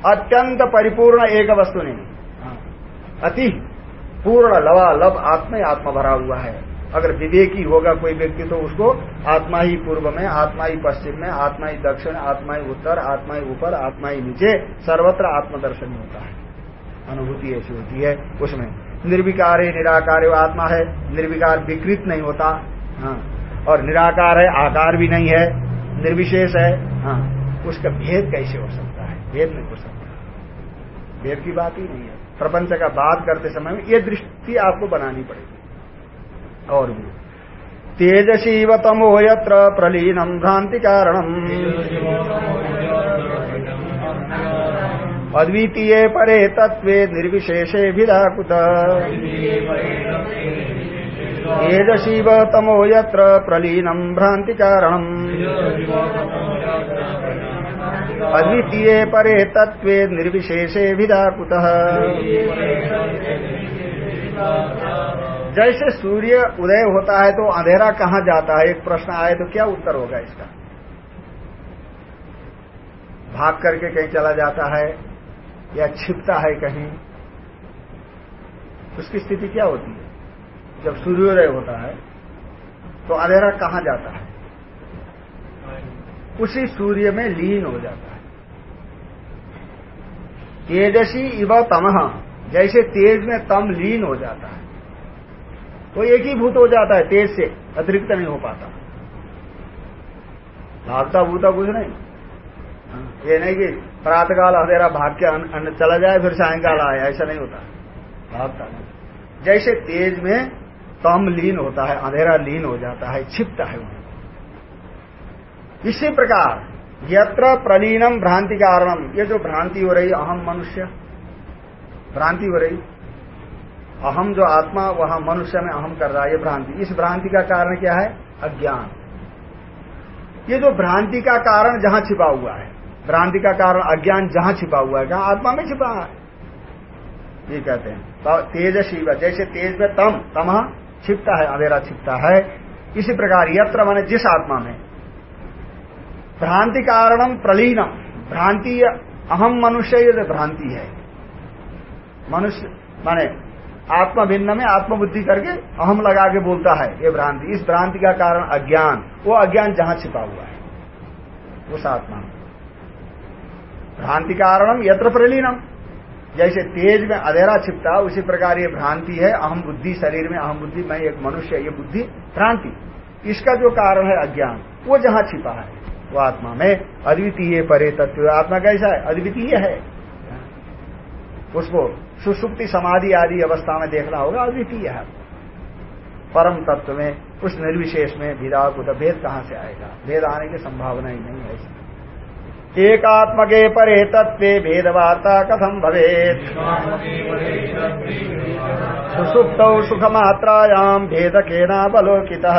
अत्यंत परिपूर्ण एक वस्तु नहीं। हाँ। अति पूर्ण लवा आत्मा आत्मा भरा हुआ है। अगर विवेकी होगा कोई व्यक्ति तो उसको आत्मा ही पूर्व में, आत्मा ही पश्चिम में, आत्मा ही दक्षिण, आत्मा ही उत्तर, आत्मा ही ऊपर, आत्मा ही नीचे, सर्वत्र आत्मदर्शन होता है। अनुभूति ऐसी होती है उसमें। निर्विकार, निराकार आत्मा है, निर्विकार विकृत नहीं होता। हाँ। और निराकार है आकार भी नहीं है निर्विशेष है। हाँ। उसका भेद कैसे हो सकता है? भेद नहीं हो सकता। भेद की बात ही नहीं है। प्रपंच का बात करते समय में ये दृष्टि आपको बनानी पड़ेगी। और भी। तेजसीव तमो यत्र प्रलीनम भ्रांति कारणम। अद्वितीय परे तत्व निर्विशेषे भिदाकुत। तेजसीव तमो यत्र भ्रांति कारणम अद्वितीय परे तत्व निर्विशेषे विदाकुत जैसे सूर्य उदय होता है तो अंधेरा कहाँ जाता है? एक प्रश्न आए तो क्या उत्तर होगा इसका? भाग करके कहीं चला जाता है या छिपता है कहीं, उसकी स्थिति क्या होती है? जब सूर्योदय होता है तो अंधेरा कहाँ जाता है? उसी सूर्य में लीन हो जाता है। तेजसी इव तमह जैसे तेज में तम लीन हो जाता है तो एक ही भूत हो जाता है तेज से, अतिरिक्त नहीं हो पाता। भागता भूता कुछ नहीं। ये नहीं कि प्रातकाल अंधेरा भाग के अन्न चला जाए, फिर सायंकाल आए, ऐसा नहीं होता। भागता नहीं। जैसे तेज में तम लीन होता है, अंधेरा लीन हो जाता है, छिपता है वहाँ इसी प्रकार, यत्र प्रलीनम भ्रांति कारणम, ये जो भ्रांति हो रही, अहम मनुष्य। भ्रांति हो रही। अहम जो आत्मा, वहाँ मनुष्य में अहम कर रहा है, ये भ्रांति। इस भ्रांति का कारण क्या है? अज्ञान। ये जो भ्रांति का कारण जहाँ छिपा हुआ है, भ्रांति का कारण, अज्ञान जहाँ छिपा हुआ है, जहाँ आत्मा में छिपा है। ये कहते हैं तो तेज शिव जैसे तेज में तम तम छिपता है, अंधेरा छिपता है। इसी प्रकार यत्र माने जिस आत्मा में। भ्रांति कारणम प्रलीनम। भ्रांति अहम मनुष्य ये भ्रांति है। मनुष्य माने आत्मा भिन्न में आत्मबुद्धि करके अहम लगा के बोलता है, ये भ्रांति। इस भ्रांति का कारण अज्ञान। वो अज्ञान जहाँ छिपा हुआ है। उस आत्मा में। भ्रांति कारणम यत्र प्रलीनम। जैसे तेज में अधेरा छिपता, उसी प्रकार ये भ्रांति है, अहम बुद्धि शरीर में, अहम बुद्धि, मैं एक मनुष्य, ये बुद्धि भ्रांति। इसका जो कारण है अज्ञान, वो जहाँ छिपा है, वो आत्मा में अद्वितीय परे तत्व आत्मा कैसा है? अद्वितीय है। उसको सुसुप्ति, समाधि आदि अवस्था में देखना होगा, अद्वितीय है। परम तत्व में, उस निर्विशेष में, भिदा भेद कहाँ से आएगा? भेद आने की संभावना ही नहीं है। एकात्मके परे तत्व भेदवार्ता कथम भवे सुसुप्त सुखमात्रायाम भेदकेनावलोकिता।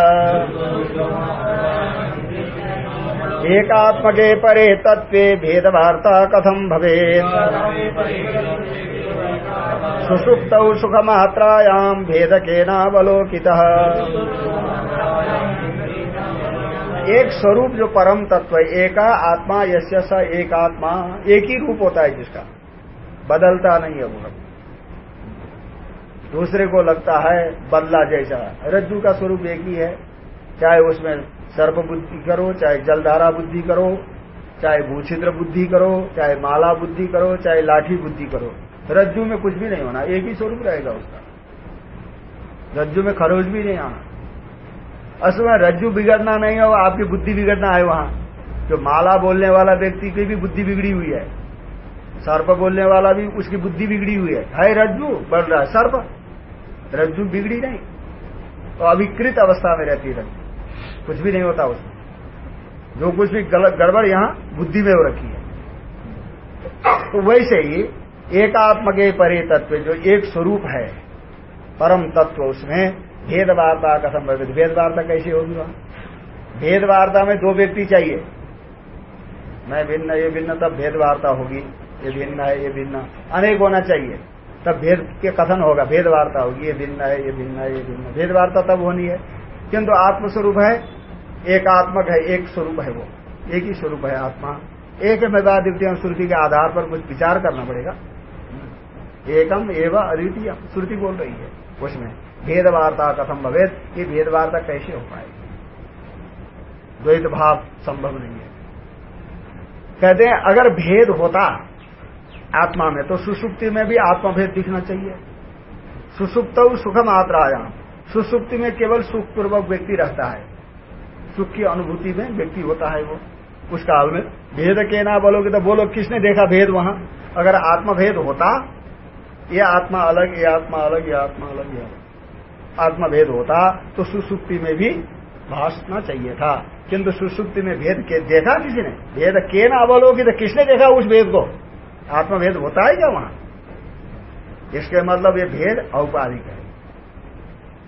एकात्मके परे तत्वे भेदवार्ता कथम भवे सुसुप्त सुखमात्रायाम भेदकेनावलोकिता। एक स्वरूप जो परम तत्व है, एका आत्मा यश्य स एक आत्मा, एक ही रूप होता है जिसका। बदलता नहीं है वो दूसरे को लगता है बदला जैसा। रज्जू का स्वरूप एक ही है। चाहे उसमें सर्प बुद्धि करो, चाहे जलधारा बुद्धि करो, चाहे भूछिद्र बुद्धि करो, चाहे माला बुद्धि करो, चाहे लाठी बुद्धि करो। रज्जु में कुछ भी नहीं होना। एक ही स्वरूप रहेगा उसका। रज्जु में खरोज भी नहीं आना। असल में रज्जु बिगड़ना नहीं हो आपकी बुद्धि बिगड़ना है वहाँ। जो माला बोलने वाला व्यक्ति की भी बुद्धि बिगड़ी हुई है। सर्प बोलने वाला भी उसकी बुद्धि बिगड़ी हुई है। है रज्जु? बढ़ रहा है सर्प। रज्जु बिगड़ी नहीं। तो अविकृत अवस्था में रहती है कुछ भी नहीं होता उसमें। जो कुछ भी गलत गड़बड़ यहाँ बुद्धि में हो रखी है। तो वैसे ही एकात्म के परे तत्व, जो एक स्वरूप है, परम तत्व उसमें भेद वार्ता का संभव भेद वार्ता कैसी होगी वहाँ? भेद वार्ता में दो व्यक्ति चाहिए। मैं भिन्न, ये भिन्न, तब भेद वार्ता होगी। ये भिन्न है, ये भिन्न। अनेक होना चाहिए। तब भेद के कथन होगा। भेद वार्ता होगी। ये भिन्न है, ये भिन्न है, ये भिन्न भेद वार्ता तब होनी है, किंतु आत्मस्वरूप है एकात्मक है, एक स्वरूप है वो। एक ही स्वरूप है आत्मा। एक में द्वितीय श्रुति के आधार पर कुछ विचार करना पड़ेगा। एकम एवं अद्वितीय श्रुति बोल रही है, उसमें। भेद वार्ता कथम भवेद ये भेद वार्ता कैसे हो पाएगी? द्वैत भाव संभव नहीं है। कहते हैं, अगर भेद होता आत्मा में तो सुसुप्ति में भी आत्मा भेद दिखना चाहिए। सुसुप्त सुखम आत्रायाम सुसुप्ति में केवल सुखपूर्वक व्यक्ति रहता है। सुख की अनुभूति में व्यक्ति होता है वो। उस काल में भेद के ना बोलोगे तो बोलो, किसने देखा भेद वहाँ? अगर आत्मा भेद होता, ये आत्मा अलग, ये आत्मा अलग, ये आत्मा अलग, ये आत्मा भेद होता तो सुसुप्ति में भी भाषना चाहिए था। किंतु सुसुप्ति में भेद के देखा किसी ने? भेद के ना बोलोगे तो किसने देखा उस भेद को? आत्मा भेद होता है क्या वहाँ? इसके मतलब ये भेद औपाधिक है।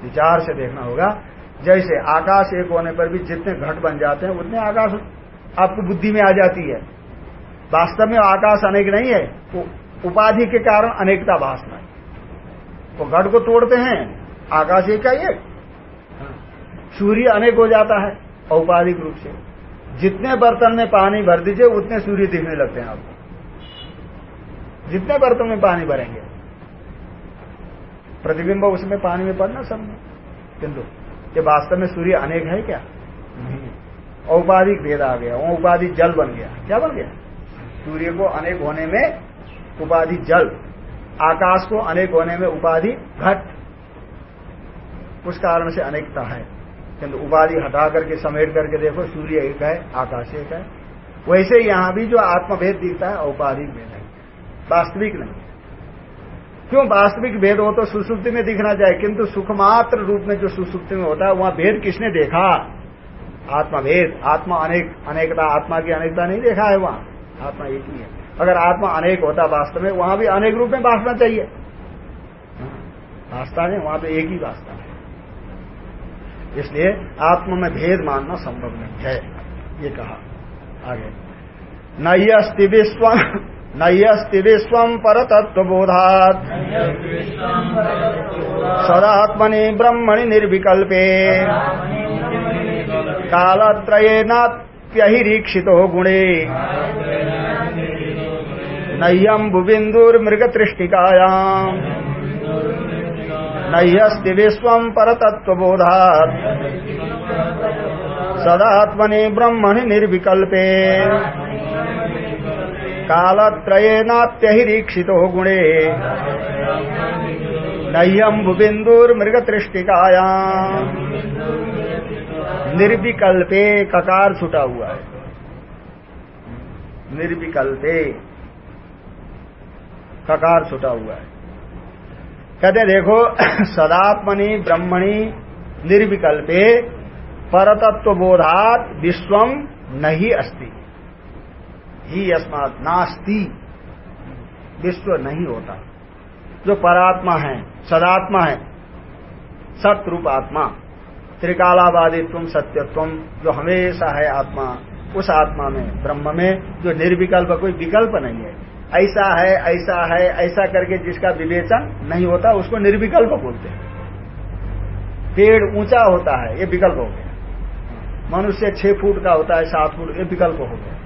विचार से देखना होगा। जैसे आकाश एक होने पर भी जितने घट बन जाते हैं, उतने आकाश आपको बुद्धि में आ जाती है। वास्तव में आकाश अनेक नहीं है उपाधि के कारण अनेकता भाषना है। तो घट को तोड़ते हैं आकाश एक का एक सूर्य अनेक हो जाता है, औपाधिक रूप से। जितने बर्तन में पानी भर दीजिए, उतने सूर्य दिखने लगते हैं आपको। जितने बर्तन में पानी भरेंगे। प्रतिबिंब उसमें पानी में पड़ना सब में। किंतु, ये वास्तव में सूर्य अनेक है क्या? नहीं। औपाधिक भेद आ गया उपाधि जल बन गया। क्या बन गया? सूर्य को अनेक होने में उपाधि जल, आकाश को अनेक होने में उपाधि घट। उस कारण से अनेकता है। किंतु उपाधि हटा करके, समेट करके देखो, सूर्य एक है, आकाश एक है। वैसे यहाँ भी जो आत्मभेद दिखता है, औपाधिक भेद है। वास्तविक नहीं। क्यों? वास्तविक भेद हो तो सुसुप्ति में दिखना चाहिए। किंतु सुखमात्र रूप में जो सुसुप्ति में होता है, वहाँ भेद किसने देखा? आत्मा भेद आत्मा अनेक, अनेकता। आत्मा की अनेकता नहीं देखा है वहाँ। आत्मा एक ही है। अगर आत्मा अनेक होता वास्तव में, वहाँ भी अनेक रूप में बांटना चाहिए। वास्ता नहीं, वहाँ तो एक ही वास्ता है। इसलिए आत्मा में भेद मानना संभव नहीं है। ये कहा। आगे। नयस्ति विश्व नयस्ति विश्व पर तत्वबोधात सदात्मनि ब्रह्मणि निर्विकल्पे। कालत्रयेनाप्यहिरीक्षितो गुणे। नह्यम्बुबिन्दुर्मृगतृष्टिकायाम् नह्यस्ति विश्वम् परतत्त्वबोधात्। सदात्मनि ब्रह्मणि निर्विकल्पे। कालत्रयेनाप्यहिरीक्षितो गुणे। नह्यम्बुबिन्दुर्मृगतृष्टिकायाम् निर्विकल्पे ककार छुटा हुआ है। निर्विकल्पे ककार छुटा हुआ है। कहते देखो, सदात्मनि, ब्रह्मणि, निर्विकल्पे परतत्व बोधात विश्वम नहीं अस्ति। ही अस्मात नास्ति। विश्व नहीं होता। जो परात्मा है, सदात्मा है, सतरूप आत्मा, त्रिकालावादित्व, सत्यत्व, जो हमेशा है आत्मा, उस आत्मा में, ब्रह्म में, जो निर्विकल्प, कोई विकल्प नहीं है। ऐसा है ऐसा है, ऐसा करके जिसका विवेचन नहीं होता, उसको निर्विकल्प बोलते हैं। पेड़ ऊँचा होता है, ये विकल्प हो गया। मनुष्य छह फुट का होता है, सात फुट, ये विकल्प हो गया।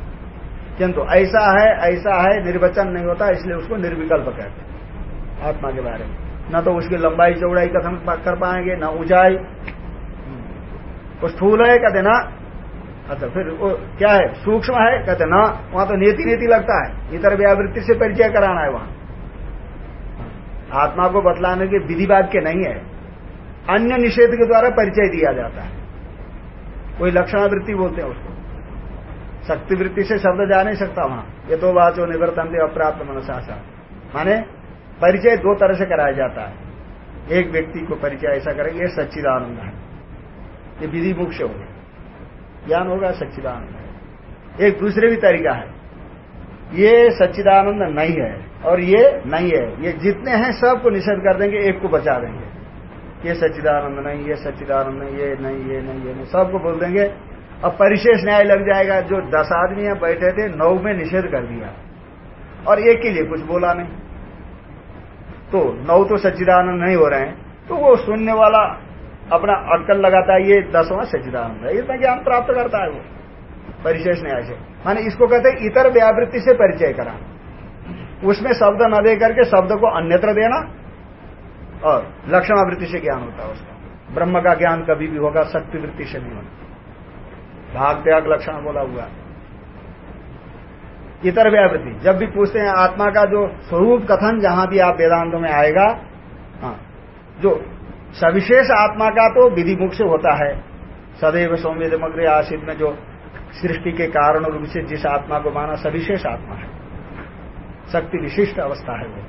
किंतु ऐसा है ऐसा है, निर्वचन नहीं होता, इसलिए उसको निर्विकल्प कहते हैं, आत्मा के बारे में। न तो उसकी लंबाई, चौड़ाई कथन कर पाएँगे, न ऊंचाई। स्थूल है, कहते ना अच्छा फिर वो क्या है? सूक्ष्म है? कहते ना, वहाँ तो नीति नीति लगता है। इतर व्यावृत्ति से परिचय कराना है वहाँ। आत्मा को बतलाने के विधि वाक्य नहीं है। अन्य निषेध के द्वारा परिचय दिया जाता है। कोई लक्षणावृत्ति बोलते हैं उसको। शक्ति वृत्ति से शब्द जा नहीं सकता वहाँ। ये तो वाचो निवर्तन दे अप्राप्त मनसाशा माने, परिचय दो तरह से कराया जाता है। एक व्यक्ति को परिचय ऐसा करेंगे सच्चिदानंद है। ये विधि मुख्य हो गया। ज्ञान होगा, सच्चिदानंद है। एक दूसरे भी तरीका है। ये सच्चिदानंद नहीं है, और ये नहीं है। ये जितने हैं, सबको निषेध कर देंगे, एक को बचा देंगे। ये सच्चिदानंद नहीं, ये सच्चिदानंद नहीं, ये नहीं ये नहीं ये नहीं। सबको बोल देंगे, अब परिशेष न्याय लग जाएगा। जो दस आदमी यहाँ बैठे थे, नौ में निषेध कर दिया। और एक के लिए कुछ बोला नहीं। तो नौ तो सच्चिदानंद नहीं हो रहे हैं। तो वो सुनने वाला अपना अटकल लगाता है, ये दसवां सच्चिदानंद है। इतना ज्ञान प्राप्त करता है वो, परिचय न्याय से। माने इसको कहते हैं इतर व्यावृत्ति से परिचय कराना उसमें शब्द न दे करके शब्द को अन्यत्र देना और लक्षणावृत्ति से ज्ञान होता है उसका। ब्रह्म का ज्ञान कभी भी होगा शक्ति वृत्ति से नहीं होना भाग त्याग लक्षण बोला हुआ इतर व्यावृत्ति, जब भी पूछते हैं, आत्मा का जो स्वरूप कथन जहाँ भी आप वेदांतों में आएगा हाँ जो सविशेष आत्मा का तो विधि मुख से होता है। सदैव सौम्य मग्र आशित में जो सृष्टि के कारण रूप से जिस आत्मा को माना, सविशेष आत्मा है। शक्ति विशिष्ट अवस्था है वो।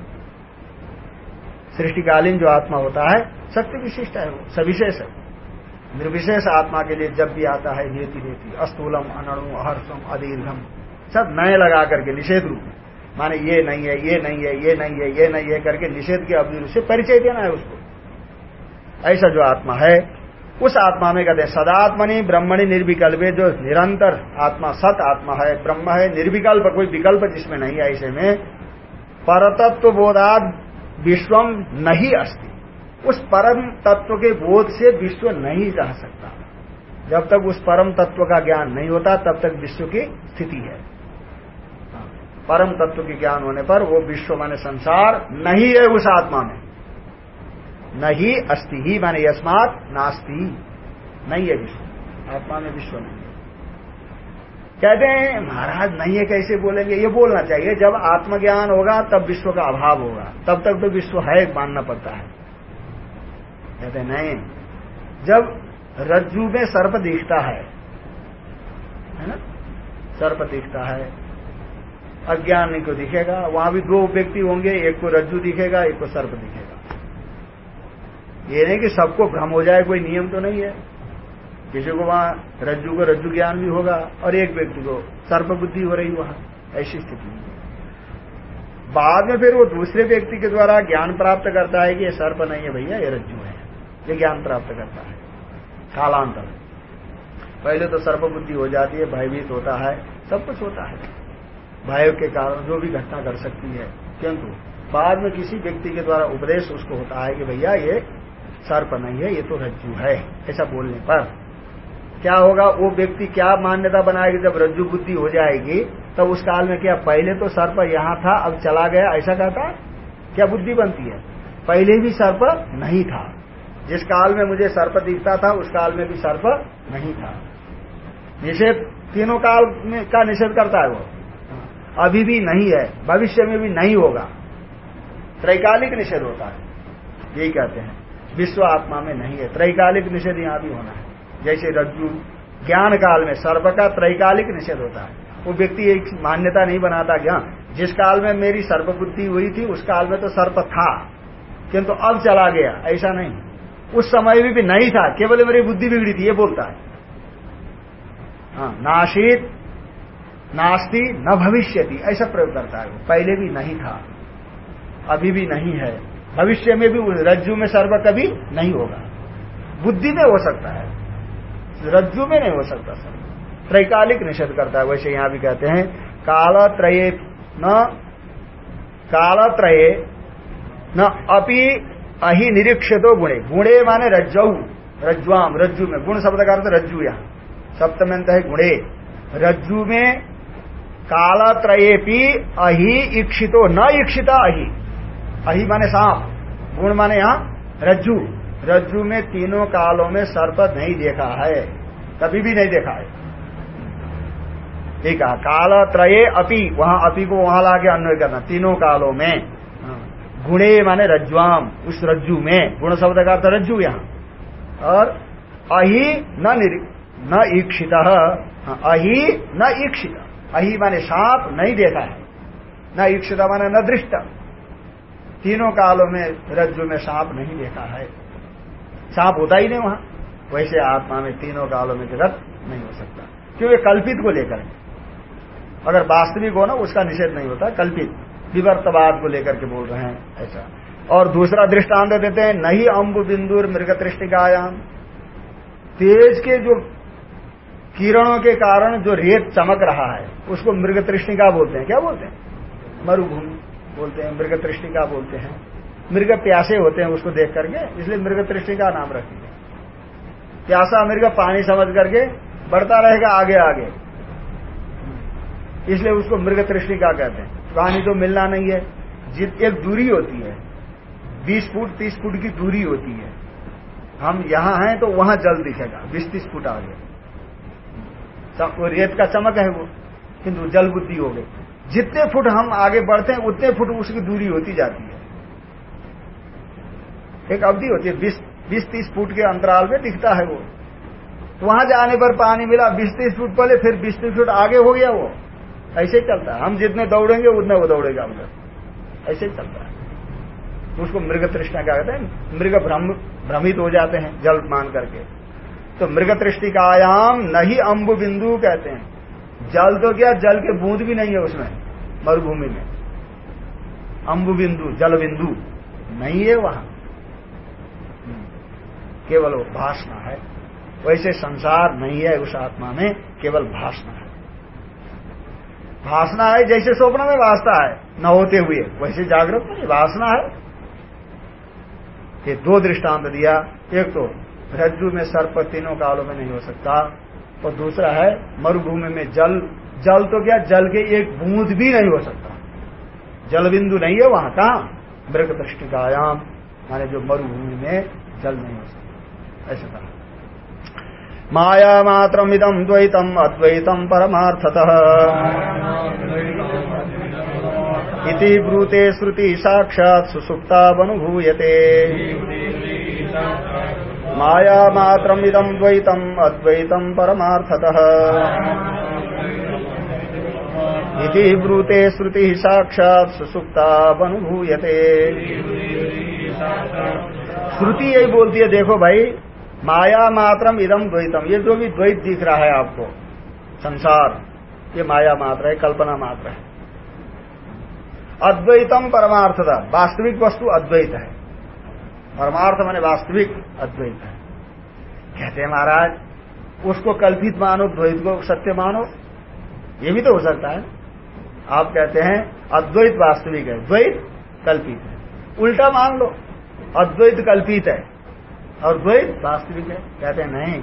सृष्टिकालीन जो आत्मा होता है, शक्ति विशिष्ट है वो, सविशेष है। निर्विशेष आत्मा के लिए जब भी आता है नेति नेति अस्तूलम अनणु, अहर्षम, अदीर्घम, सब नए लगा करके निषेध रूप माने ये नहीं है, ये नहीं है, ये नहीं है, ये नहीं है करके निषेध के अवधि से परिचय देना है उसको। ऐसा जो आत्मा है, उस आत्मा में कहते हैं, सदात्मनि ब्रह्मणि निर्विकल्पे, जो निरंतर आत्मा, सत आत्मा है, ब्रह्म है, निर्विकल्प, कोई विकल्प जिसमें नहीं है ऐसे में परतत्व बोधाद विश्वम नहीं अस्ति। उस परम तत्व के बोध से विश्व नहीं रह सकता। जब तक उस परम तत्व का ज्ञान नहीं होता, तब तक विश्व की स्थिति है। परम तत्व के ज्ञान होने पर वो विश्व माने संसार नहीं है उस आत्मा में। न ही अस्थि ही माने यस्मात नास्ति। नहीं है विश्व। आत्मा में विश्व नहीं कहते हैं, महाराज, नहीं है कैसे बोलेंगे? ये बोलना चाहिए, जब आत्मज्ञान होगा, तब विश्व का अभाव होगा। तब तक तो विश्व है, मानना पड़ता है। कहते नहीं। जब रज्जु में सर्प दिखता है है ना? सर्प दिखता है, अज्ञानी को दिखेगा, वहाँ भी दो व्यक्ति होंगे, एक को रज्जु दिखेगा, एक को सर्प दिखेगा। ये नहीं कि सबको भ्रम हो जाए, कोई नियम तो नहीं है। किसी को वहाँ रज्जु को रज्जु ज्ञान भी होगा और एक व्यक्ति को सर्प बुद्धि हो रही वहाँ, ऐसी स्थिति बाद में फिर वो दूसरे व्यक्ति के द्वारा ज्ञान प्राप्त करता है कि ये सर्प नहीं है भैया, ये रज्जु है। ये ज्ञान प्राप्त करता है। कालांतर। पहले तो सर्प बुद्धि हो जाती है, भयभीत होता है, सब कुछ होता है। भय के कारण जो भी घटना कर सकती है, किंतु बाद में किसी व्यक्ति के द्वारा उपदेश उसको होता है कि भैया ये सर्प नहीं है, ये तो रज्जु है, ऐसा बोलने पर। क्या होगा, वो व्यक्ति क्या मान्यता बनाएगी, जब रज्जु बुद्धि हो जाएगी, तब उस काल में क्या, पहले तो सर्प यहाँ था, अब चला गया, ऐसा कहता क्या बुद्धि बनती है? पहले भी सर्प नहीं था। जिस काल में मुझे सर्प दिखता था, उस काल में भी सर्प नहीं था। निषेध, तीनों काल में का निषेध करता है वो। अभी भी नहीं है, भविष्य में भी नहीं होगा। त्रैकालिक निषेध होता है। यही कहते हैं। विश्व आत्मा में नहीं है। त्रैकालिक निषेध यहाँ भी होना है। जैसे रज्जु ज्ञान काल में सर्प का त्रैकालिक निषेध होता है। वो व्यक्ति एक मान्यता नहीं बनाता ज्ञान। जिस काल में मेरी सर्प बुद्धि हुई थी उस काल में तो सर्प था। किंतु अब चला गया। ऐसा नहीं। उस समय भी, भी नहीं था। केवल मेरी बुद्धि बिगड़ी थी ये बोलता है। हाँ नाशित नास्ति न भविष्य ऐसा प्रयोग करता है पहले भी नहीं था। अभी भी नहीं है। भविष्य में भी रज्जु में सर्व कभी नहीं होगा। बुद्धि में हो सकता है। रज्जु में नहीं हो सकता सर्व त्रैकालिक निषेध करता है, वैसे यहाँ भी कहते हैं काल त्रये न काल त्रये न, अपि अहि निरीक्षितो गुणे। गुणे माने रज्जु रज्जुआम रज्जु में। गुण शब्द का अर्थ रज्जु यहाँ। सप्तमंत है गुणे। रज्जु में कालत्रयेपी अहि इक्षितो न इक्षिता अहि। अही माने सांप, गुण माने यहाँ रज्जु। रज्जु में तीनों कालों में सर्प नहीं देखा है, कभी भी नहीं देखा है। ठीक है, काल त्रये अपी, वहाँ अपी को वहाँ लाके अन्वय करना, तीनों कालों में। गुणे माने रज्जुआम उस रज्जु में। गुण शब्द का अर्थ रज्जु यहाँ। और अहि न न ईक्षित, अहि न ईक्षित। अहि माने सांप नहीं देखा है। न ईक्षित माने न दृष्ट। तीनों कालों में रज्जु में सांप नहीं देखा है। सांप होता ही नहीं वहाँ। वैसे आत्मा में तीनों कालों में जगत नहीं हो सकता। क्योंकि कल्पित को लेकर अगर वास्तविक हो ना, उसका निषेध नहीं होता, कल्पित। विवर्तवाद को लेकर के बोल रहे हैं, ऐसा। और दूसरा दृष्टांत देते हैं, नहीं अम्बु बिंदुर मृग तृष्टिकायाम। तेज के जो किरणों के कारण जो रेत चमक रहा है, उसको मृग तृष्णिका बोलते हैं। क्या बोलते हैं? मरुभूमि। बोलते हैं, मृग तृष्णिका बोलते हैं। मृग प्यासे होते हैं उसको देख करके, इसलिए मृग तृष्णिका नाम रखेंगे प्यासा मृग पानी समझ करके बढ़ता रहेगा आगे आगे। इसलिए उसको मृग तृष्णिका कहते हैं। पानी तो मिलना नहीं है। जित एक दूरी होती है, बीस फुट, तीस फुट की दूरी होती है। हम यहाँ हैं तो वहाँ जल दिखेगा, बीस, तीस फुट आगे। रेत का चमक है वो, किंतु जल बुद्धि हो गई। जितने फुट हम आगे बढ़ते हैं, उतने फुट उसकी दूरी होती जाती है। एक अवधि होती है, बीस तीस फुट के अंतराल में दिखता है वो। तो वहाँ जाने पर पानी मिला, बीस, तीस फुट पहले, फिर बीस, तीस फुट आगे हो गया वो। ऐसे ही चलता है। हम जितने दौड़ेंगे, उतने वो दौड़ेगा उधर। ऐसे ही चलता है। तो उसको मृग तृष्णा क्या कहते हैं? मृग भ्रमित हो जाते हैं जल मान करके। तो मृग तृष्टिकायाम नहीं अम्बु बिंदु कहते हैं। जल तो क्या जल के बूंद भी नहीं है उसमें, मरुभूमि में। अम्बु बिंदु जल बिंदु नहीं है वहाँ। केवल वो भाषणा है। वैसे संसार नहीं है उस आत्मा में, केवल भाषणा है। भाषणा है जैसे स्वप्न में वास्ता है, न होते हुए। वैसे जागृत नहीं वासना है। ये दो दृष्टांत दिया। एक तो रज्जु में सर्प तीनों कालों में नहीं हो सकता। और दूसरा है, मरुभूमि में जल। जल तो क्या, जल के एक बूंद भी नहीं हो सकता। जल बिंदु नहीं है वहाँ कहा मृग दृष्टिकायाम, माने जो मरुभूमि में जल नहीं हो सकता। ऐसा कहा। माया मात्रमिदम द्वैतम अद्वैतम परमार्थतः। इति ब्रूते श्रुति साक्षात सुसुप्तावनुभूयते माया मात्रमिदम द्वैतम अद्वैतम परमार्थतः। इति ब्रूते श्रुति साक्षात् सुसुप्तावनुभूयते श्रुति यही बोलती है, देखो भाई माया मात्रम इदम द्वैतम। ये जो भी द्वैत दिख रहा है आपको, संसार, ये माया मात्र है, कल्पना मात्र है। अद्वैतम परमार्थता, वास्तविक वस्तु अद्वैत है। परमार्थ माने वास्तविक अद्वैत है। कहते हैं महाराज, उसको कल्पित मानो, द्वैत को सत्य मानो, ये भी तो हो सकता है। आप कहते हैं, अद्वैत वास्तविक है, द्वैत कल्पित है। उल्टा मान लो, अद्वैत कल्पित है और द्वैत वास्तविक है। कहते हैं, नहीं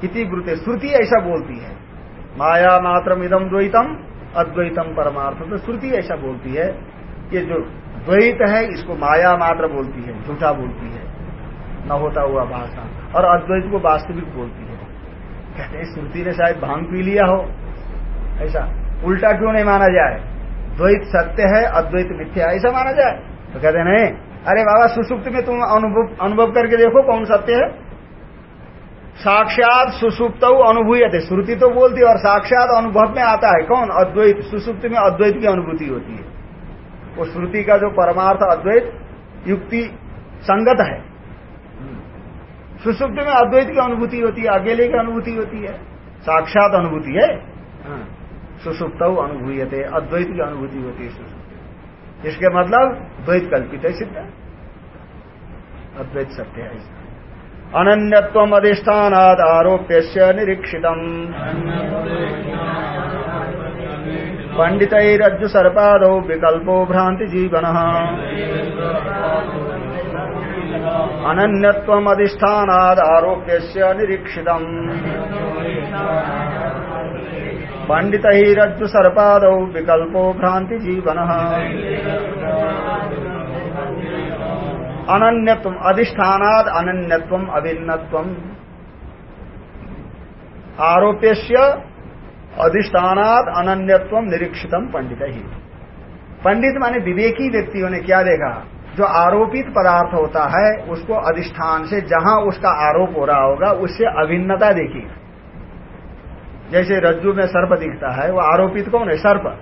किति गुरुते श्रुति ऐसा बोलती है। माया मात्रम इदम द्वैतम, अद्वैतम परमार्थ। तो श्रुति ऐसा बोलती है कि जो द्वैत है, इसको माया मात्र बोलती है, झूठा बोलती है। न होता हुआ भाषा। और अद्वैत को वास्तविक बोलती है। कहते हैं, श्रुति ने शायद भाँग पी लिया हो। ऐसा। उल्टा क्यों नहीं माना जाए? द्वैत सत्य है, अद्वैत मिथ्या ऐसा माना जाए। तो कहते नहीं। अरे बाबा, सुसुप्त में तुम अनुभव अनुभव करके देखो कौन सत्य है। साक्षात सुसुप्त अनुभूय थे श्रुति तो बोलती है, और साक्षात अनुभव में आता है। कौन? अद्वैत। सुसुप्त में अद्वैत की अनुभूति होती है। वो श्रुति का जो परमार्थ अद्वैत युक्ति संगत है। सुसुप्त में अद्वैत की अनुभूति होती है अकेले की अनुभूति होती है साक्षात अनुभूति है। हाँ। सुसुप्त अनुभूय थे अद्वैत की अनुभूति होती है सुसुप्त। इसके मतलब द्वैत कल्पित है सिद्ध अद्वैत सत्य है अनन्यत्व अधिष्ठानाद आरोप्य निरीक्षित पंडितरज्जु सर्पाद विकल्पो भ्रांति जीवन। अनन्यत्व से निरीक्षित पंडित ही रज्जु सर्पाद विकल्पो भ्रांति जीवन। अनन्यत्व अधिष्ठानाद अनन्यत्व अभिन्नत्व आरोप्य अधिष्ठानात अनन्यत्व निरीक्षितम पंडित ही। पंडित माने विवेकी व्यक्तियों ने क्या देखा? जो आरोपित पदार्थ होता है उसको अधिष्ठान से जहाँ उसका आरोप हो रहा होगा उससे अभिन्नता देखी। जैसे रज्जु में सर्प दिखता है वो आरोपित कौन है? सर्प।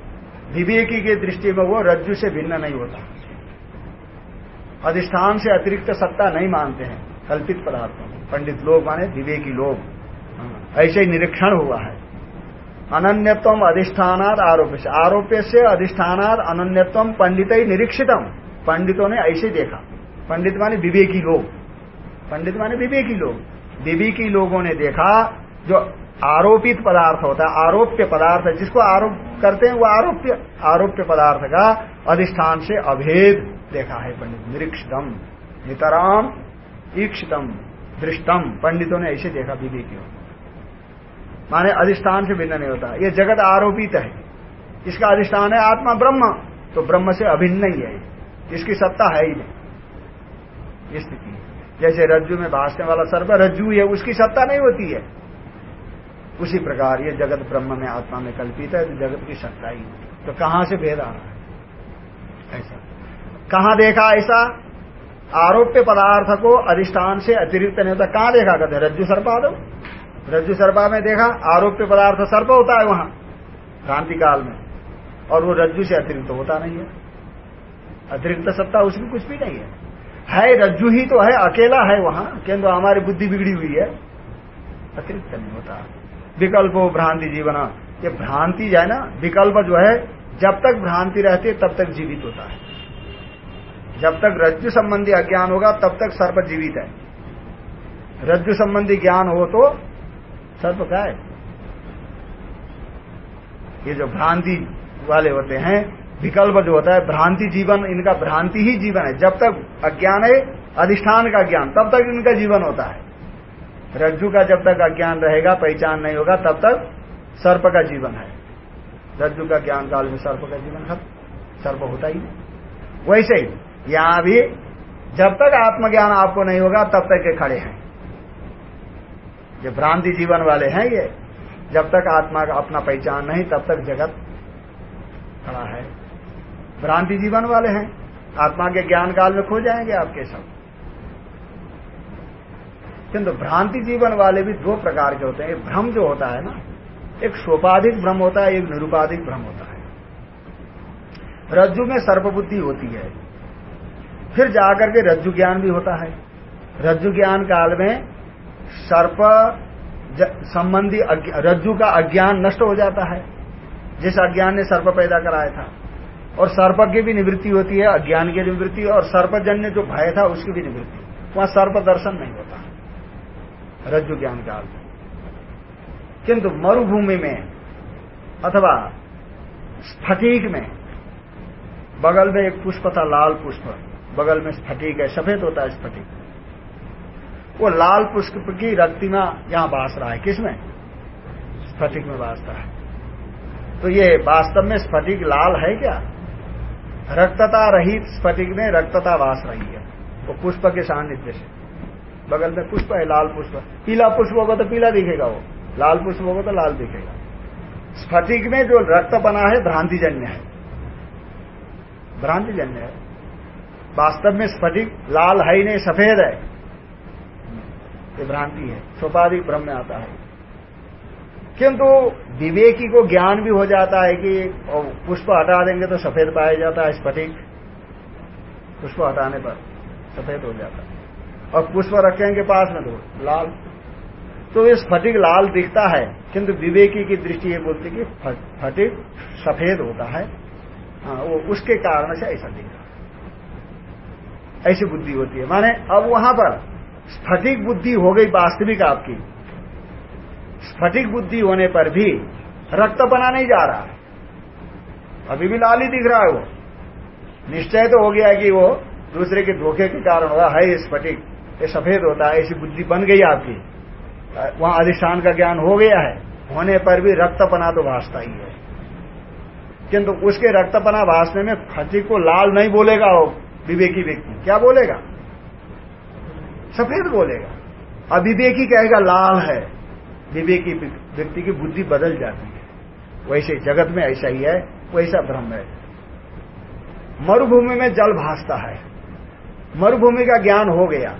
विवेकी की दृष्टि में वो रज्जु से भिन्न नहीं होता। अधिष्ठान से अतिरिक्त सत्ता नहीं मानते हैं कल्पित पदार्थों पंडित लोग माने विवेकी लोग। हाँ, ऐसे ही निरीक्षण हुआ है। अनन्यत्व अधिष्ठानाद आरोप आरोप्य से अधिष्ठानाद अनन्यत्व पंडित ही निरीक्षितम। पंडितों ने ऐसे देखा। पंडित माने विवेकी लोग। पंडित माने विवेकी लोग। विवेकी लोगों ने देखा, जो आरोपित पदार्थ होता है, आरोप्य पदार्थ जिसको आरोप करते हैं, वो आरोप्य आरोप्य पदार्थ का अधिष्ठान से अभेद देखा है पंडित निरीक्षितम, नितराम, ईक्षितम, दृष्टम। पंडितों ने ऐसे देखा विवेकियों माने अधिष्ठान से भिन्न नहीं होता। ये जगत आरोपित है। इसका अधिष्ठान है? आत्मा ब्रह्म। तो ब्रह्म से अभिन्न ही है। इसकी सत्ता है ही नहीं। स्थिति जैसे रज्जु में भाषने वाला सर्व रज्जु है उसकी सत्ता नहीं होती है। उसी प्रकार ये जगत ब्रह्म में, आत्मा में कल्पित है तो जगत की सत्ता ही तो कहाँ से भेद आ रहा है? ऐसा। कहा देखा ऐसा? आरोप्य पदार्थ को अधिष्ठान से अतिरिक्त नहीं होता। कहाँ देखा कहते रज्जु सर्पा दो रज्जु सर्पा में देखा, आरोप्य पदार्थ सर्प होता है वहाँ क्रांति काल में। और वो रज्जु से अतिरिक्त होता नहीं है। अतिरिक्त सत्ता उसमें कुछ भी नहीं है। है रज्जु ही तो है, अकेला है वहाँ किंतु हमारी बुद्धि बिगड़ी हुई है। अतिरिक्त नहीं होता। विकल्प भ्रांति जीवन। ये भ्रांति है ना, विकल्प जो है, जब तक भ्रांति रहती है, तब तक जीवित होता है। जब तक रज्जु संबंधी अज्ञान होगा, तब तक सर्प जीवित है। रज्जु संबंधी ज्ञान हो तो सर्प का है ये जो भ्रांति वाले होते हैं, विकल्प जो होता है, भ्रांति जीवन, इनका भ्रांति ही जीवन है। जब तक अज्ञान है, अधिष्ठान का ज्ञान, तब तक इनका जीवन होता है। रज्जु का जब तक अज्ञान रहेगा, पहचान नहीं होगा, तब तक सर्प का जीवन है। रज्जु का ज्ञान काल में सर्प का जीवन खत्म सर्प होता ही वैसे ही, यहाँ भी जब तक आत्मज्ञान आपको नहीं होगा, तब तक ये खड़े हैं। ये भ्रांति जीवन वाले हैं ये। जब तक आत्मा का अपना पहचान नहीं, तब तक जगत खड़ा है। भ्रांति जीवन वाले हैं। आत्मा के ज्ञान काल में खो जाएँगे आपके सब। किंतु भ्रांति जीवन वाले भी दो प्रकार के होते हैं। एक भ्रम जो होता है ना, एक सोपाधिक भ्रम होता है, एक निरुपाधिक भ्रम होता है। रज्जु में सर्पबुद्धि होती है। फिर जाकर के रज्जु ज्ञान भी होता है। रज्जु ज्ञान काल में सर्प संबंधी रज्जु का अज्ञान नष्ट हो जाता है। जिस अज्ञान ने सर्प पैदा कराया था। और सर्प की भी निवृत्ति होती है, अज्ञान की निवृत्ति, और सर्पजन्य जो भय था, उसकी भी निवृत्ति। वहाँ सर्प दर्शन नहीं होता। रज्जु ज्ञान काल में किंतु मरुभूमि में, अथवा स्फटिक में, बगल में एक पुष्प था, लाल पुष्प। बगल में स्फटिक है, सफ़ेद होता है स्फटिक। वो लाल पुष्प की रक्तिमा यहाँ बास रहा है। किसमें? स्फटिक में बासता है। तो ये वास्तव में स्फटिक लाल है क्या? रक्तता रहित स्फटिक में रक्तता वास रही है। वो पुष्प के सानिध्य से। बगल में पुष्प है, लाल पुष्प। पीला पुष्प होगा तो पीला दिखेगा वो। लाल पुष्प होगा तो लाल दिखेगा। स्फटिक में जो रक्त बना है, भ्रांतिजन्य है। भ्रांतिजन्य है। वास्तव में स्फटिक लाल है ही नहीं, सफ़ेद है। ये भ्रांति है सोपाधिक ब्रह्म में आता है। किंतु विवेकी को ज्ञान भी हो जाता है कि पुष्प हटा देंगे तो सफ़ेद पाया जाता है, स्फटिक। पुष्प हटाने पर सफ़ेद हो जाता है। और पुष्प रखेंगे पास में तो लाल। तो ये स्फटिक लाल दिखता है, किंतु विवेकी की दृष्टि ये बोलती कि फटिक सफ़ेद होता है। हाँ वो उसके कारण से ऐसा दिखता ऐसी बुद्धि होती है। माने अब वहाँ पर स्फटिक बुद्धि हो गई वास्तविक आपकी। स्फटिक बुद्धि होने पर भी रक्त बना नहीं जा रहा। अभी भी लाल ही दिख रहा है वो। निश्चय तो हो गया कि वो दूसरे के धोखे के कारण होगा। है स्फटिक। ये सफ़ेद होता है, ऐसी बुद्धि बन गई आपकी। वहाँ अधिष्ठान का ज्ञान हो गया है। होने पर भी रक्तपना तो भाषता ही है। किंतु उसके रक्तपना भाषने में खची को लाल नहीं बोलेगा वो विवेकी व्यक्ति। क्या बोलेगा? सफ़ेद बोलेगा। अविवेकी कहेगा, लाल है। विवेकी व्यक्ति की बुद्धि बदल जाती है। वैसे जगत में ऐसा ही है, वैसा ब्रह्म है। मरुभूमि में जल भासता है। मरुभूमि का ज्ञान हो गया।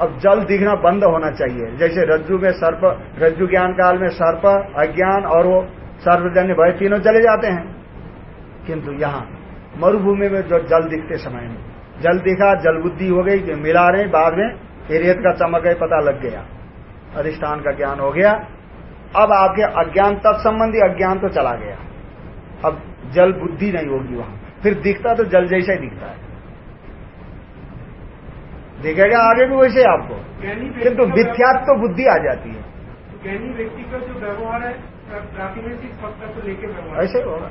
अब जल दिखना बंद होना चाहिए। जैसे रज्जु में सर्प, रज्जु ज्ञान काल में सर्प, अज्ञान और वो सर्वजन्य भय तीनों चले जाते हैं। किंतु यहाँ मरुभूमि में जो जल दिखते समय में जल दिखा जल बुद्धि हो गई कि मिला रहे बाद में फिर रेत का चमक है पता लग गया। अधिष्ठान का ज्ञान हो गया। अब आपके अज्ञान तत्संबंधी अज्ञान तो चला गया। अब जल बुद्धि नहीं होगी वहाँ। फिर दिखता तो जल जैसा ही दिखता है। दिखेगा आगे भी वैसे आपको। किंतु मिथ्यात्व तो बुद्धि आ जाती है। ज्ञानी व्यक्ति का जो व्यवहार है व्यवहार ऐसे होगा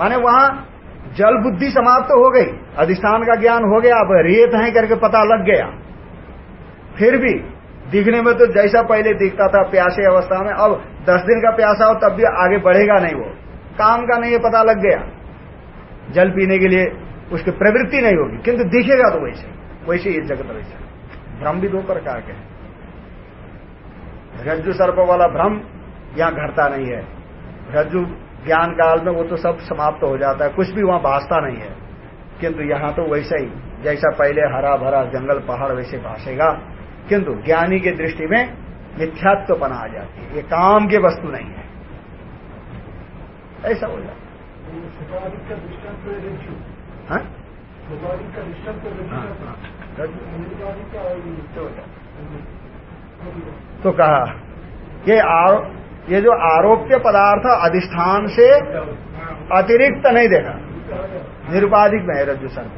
माने वहाँ जल बुद्धि समाप्त तो हो गई, अधिष्ठान का ज्ञान हो गया, अब रेत है करके पता लग गया। फिर भी, दिखने में तो जैसा पहले दिखता था प्यासे अवस्था में, अब दस दिन का प्यासा हो, तब भी आगे बढ़ेगा नहीं वो। काम का नहीं है पता लग गया। जल पीने के लिए उसकी प्रवृत्ति नहीं होगी, किंतु दिखेगा तो वैसे। वैसे ये जगत वैसे। भ्रम भी दो प्रकार के हैं। रज्जु सर्प वाला भ्रम यहाँ घटता नहीं है। रज्जु ज्ञान काल में वो तो सब समाप्त हो जाता है। कुछ भी वहाँ भासता नहीं है। किंतु यहाँ तो वैसा ही जैसा पहले हरा भरा जंगल पहाड़ वैसे भाषेगा किंतु ज्ञानी की दृष्टि में मिथ्यात्व बना आ जाती है। ये काम की वस्तु नहीं है। ऐसा हो। जाता हाँ? हाँ, हाँ। तो कहा ये ये जो आरोप्य पदार्थ अधिष्ठान से अतिरिक्त नहीं देखा निरुपाधिक में है रज्जु सर्प।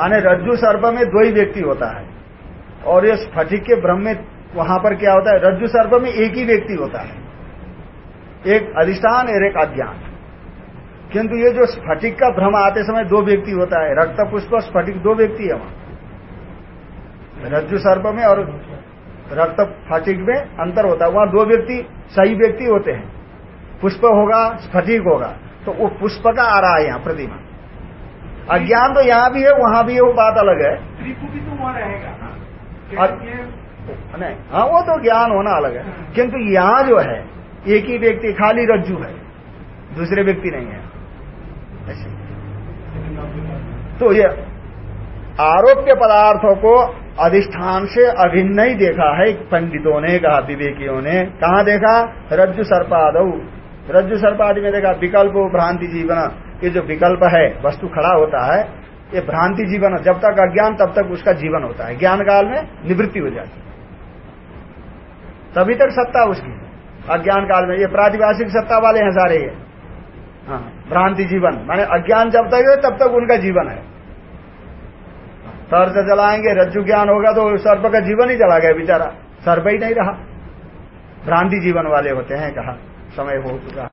माने रज्जु सर्प में दो ही व्यक्ति होता है। और ये स्फटिक के ब्रह्म में वहाँ पर क्या होता है? रज्जु सर्प में एक ही व्यक्ति होता है। एक अधिष्ठान, और एक अज्ञान। किंतु ये जो स्फटिक का भ्रम आते समय दो व्यक्ति होता है। रक्त पुष्प स्फटिक, दो व्यक्ति है वहाँ। रज्जु सर्प में और रक्त फटिक में अंतर होता है। वहाँ दो व्यक्ति सही व्यक्ति होते हैं। पुष्प होगा स्फटिक होगा। तो वो पुष्प का आ रहा है यहाँ प्रतिमा। अज्ञान तो यहाँ भी है वहाँ भी है वो बात अलग है। तो वहाँ रहेगा नहीं हाँ वो तो ज्ञान होना अलग है। किंतु यहाँ जो है एक ही व्यक्ति खाली रज्जु है। दूसरे व्यक्ति नहीं है। ऐसे। तो ये आरोप्य पदार्थों को अधिष्ठान से अभिन्न ही देखा है पंडितों ने, कहा, विवेकियों ने। कहा देखा? रज्जु सर्पाद। रज्जु सर्पादि में देखा, विकल्प भ्रांति जीवन। ये जो विकल्प है, वस्तु खड़ा होता है, ये भ्रांति जीवन, जब तक अज्ञान, तब तक उसका जीवन होता है। ज्ञान काल में निवृत्ति हो जाती है। तभी तक सत्ता उसकी। अज्ञान काल में, ये प्रातिभाषिक सत्ता वाले हैं सारे ये। हाँ भ्रांति जीवन। माने अज्ञान जब तक है, तब तक उनका जीवन है। सर्प जलाएँगे, रज्जु ज्ञान होगा तो सर्प का जीवन ही जला गया बेचारा। सर्प ही नहीं रहा। भ्रांति जीवन वाले होते हैं, कहा। समय हो चुका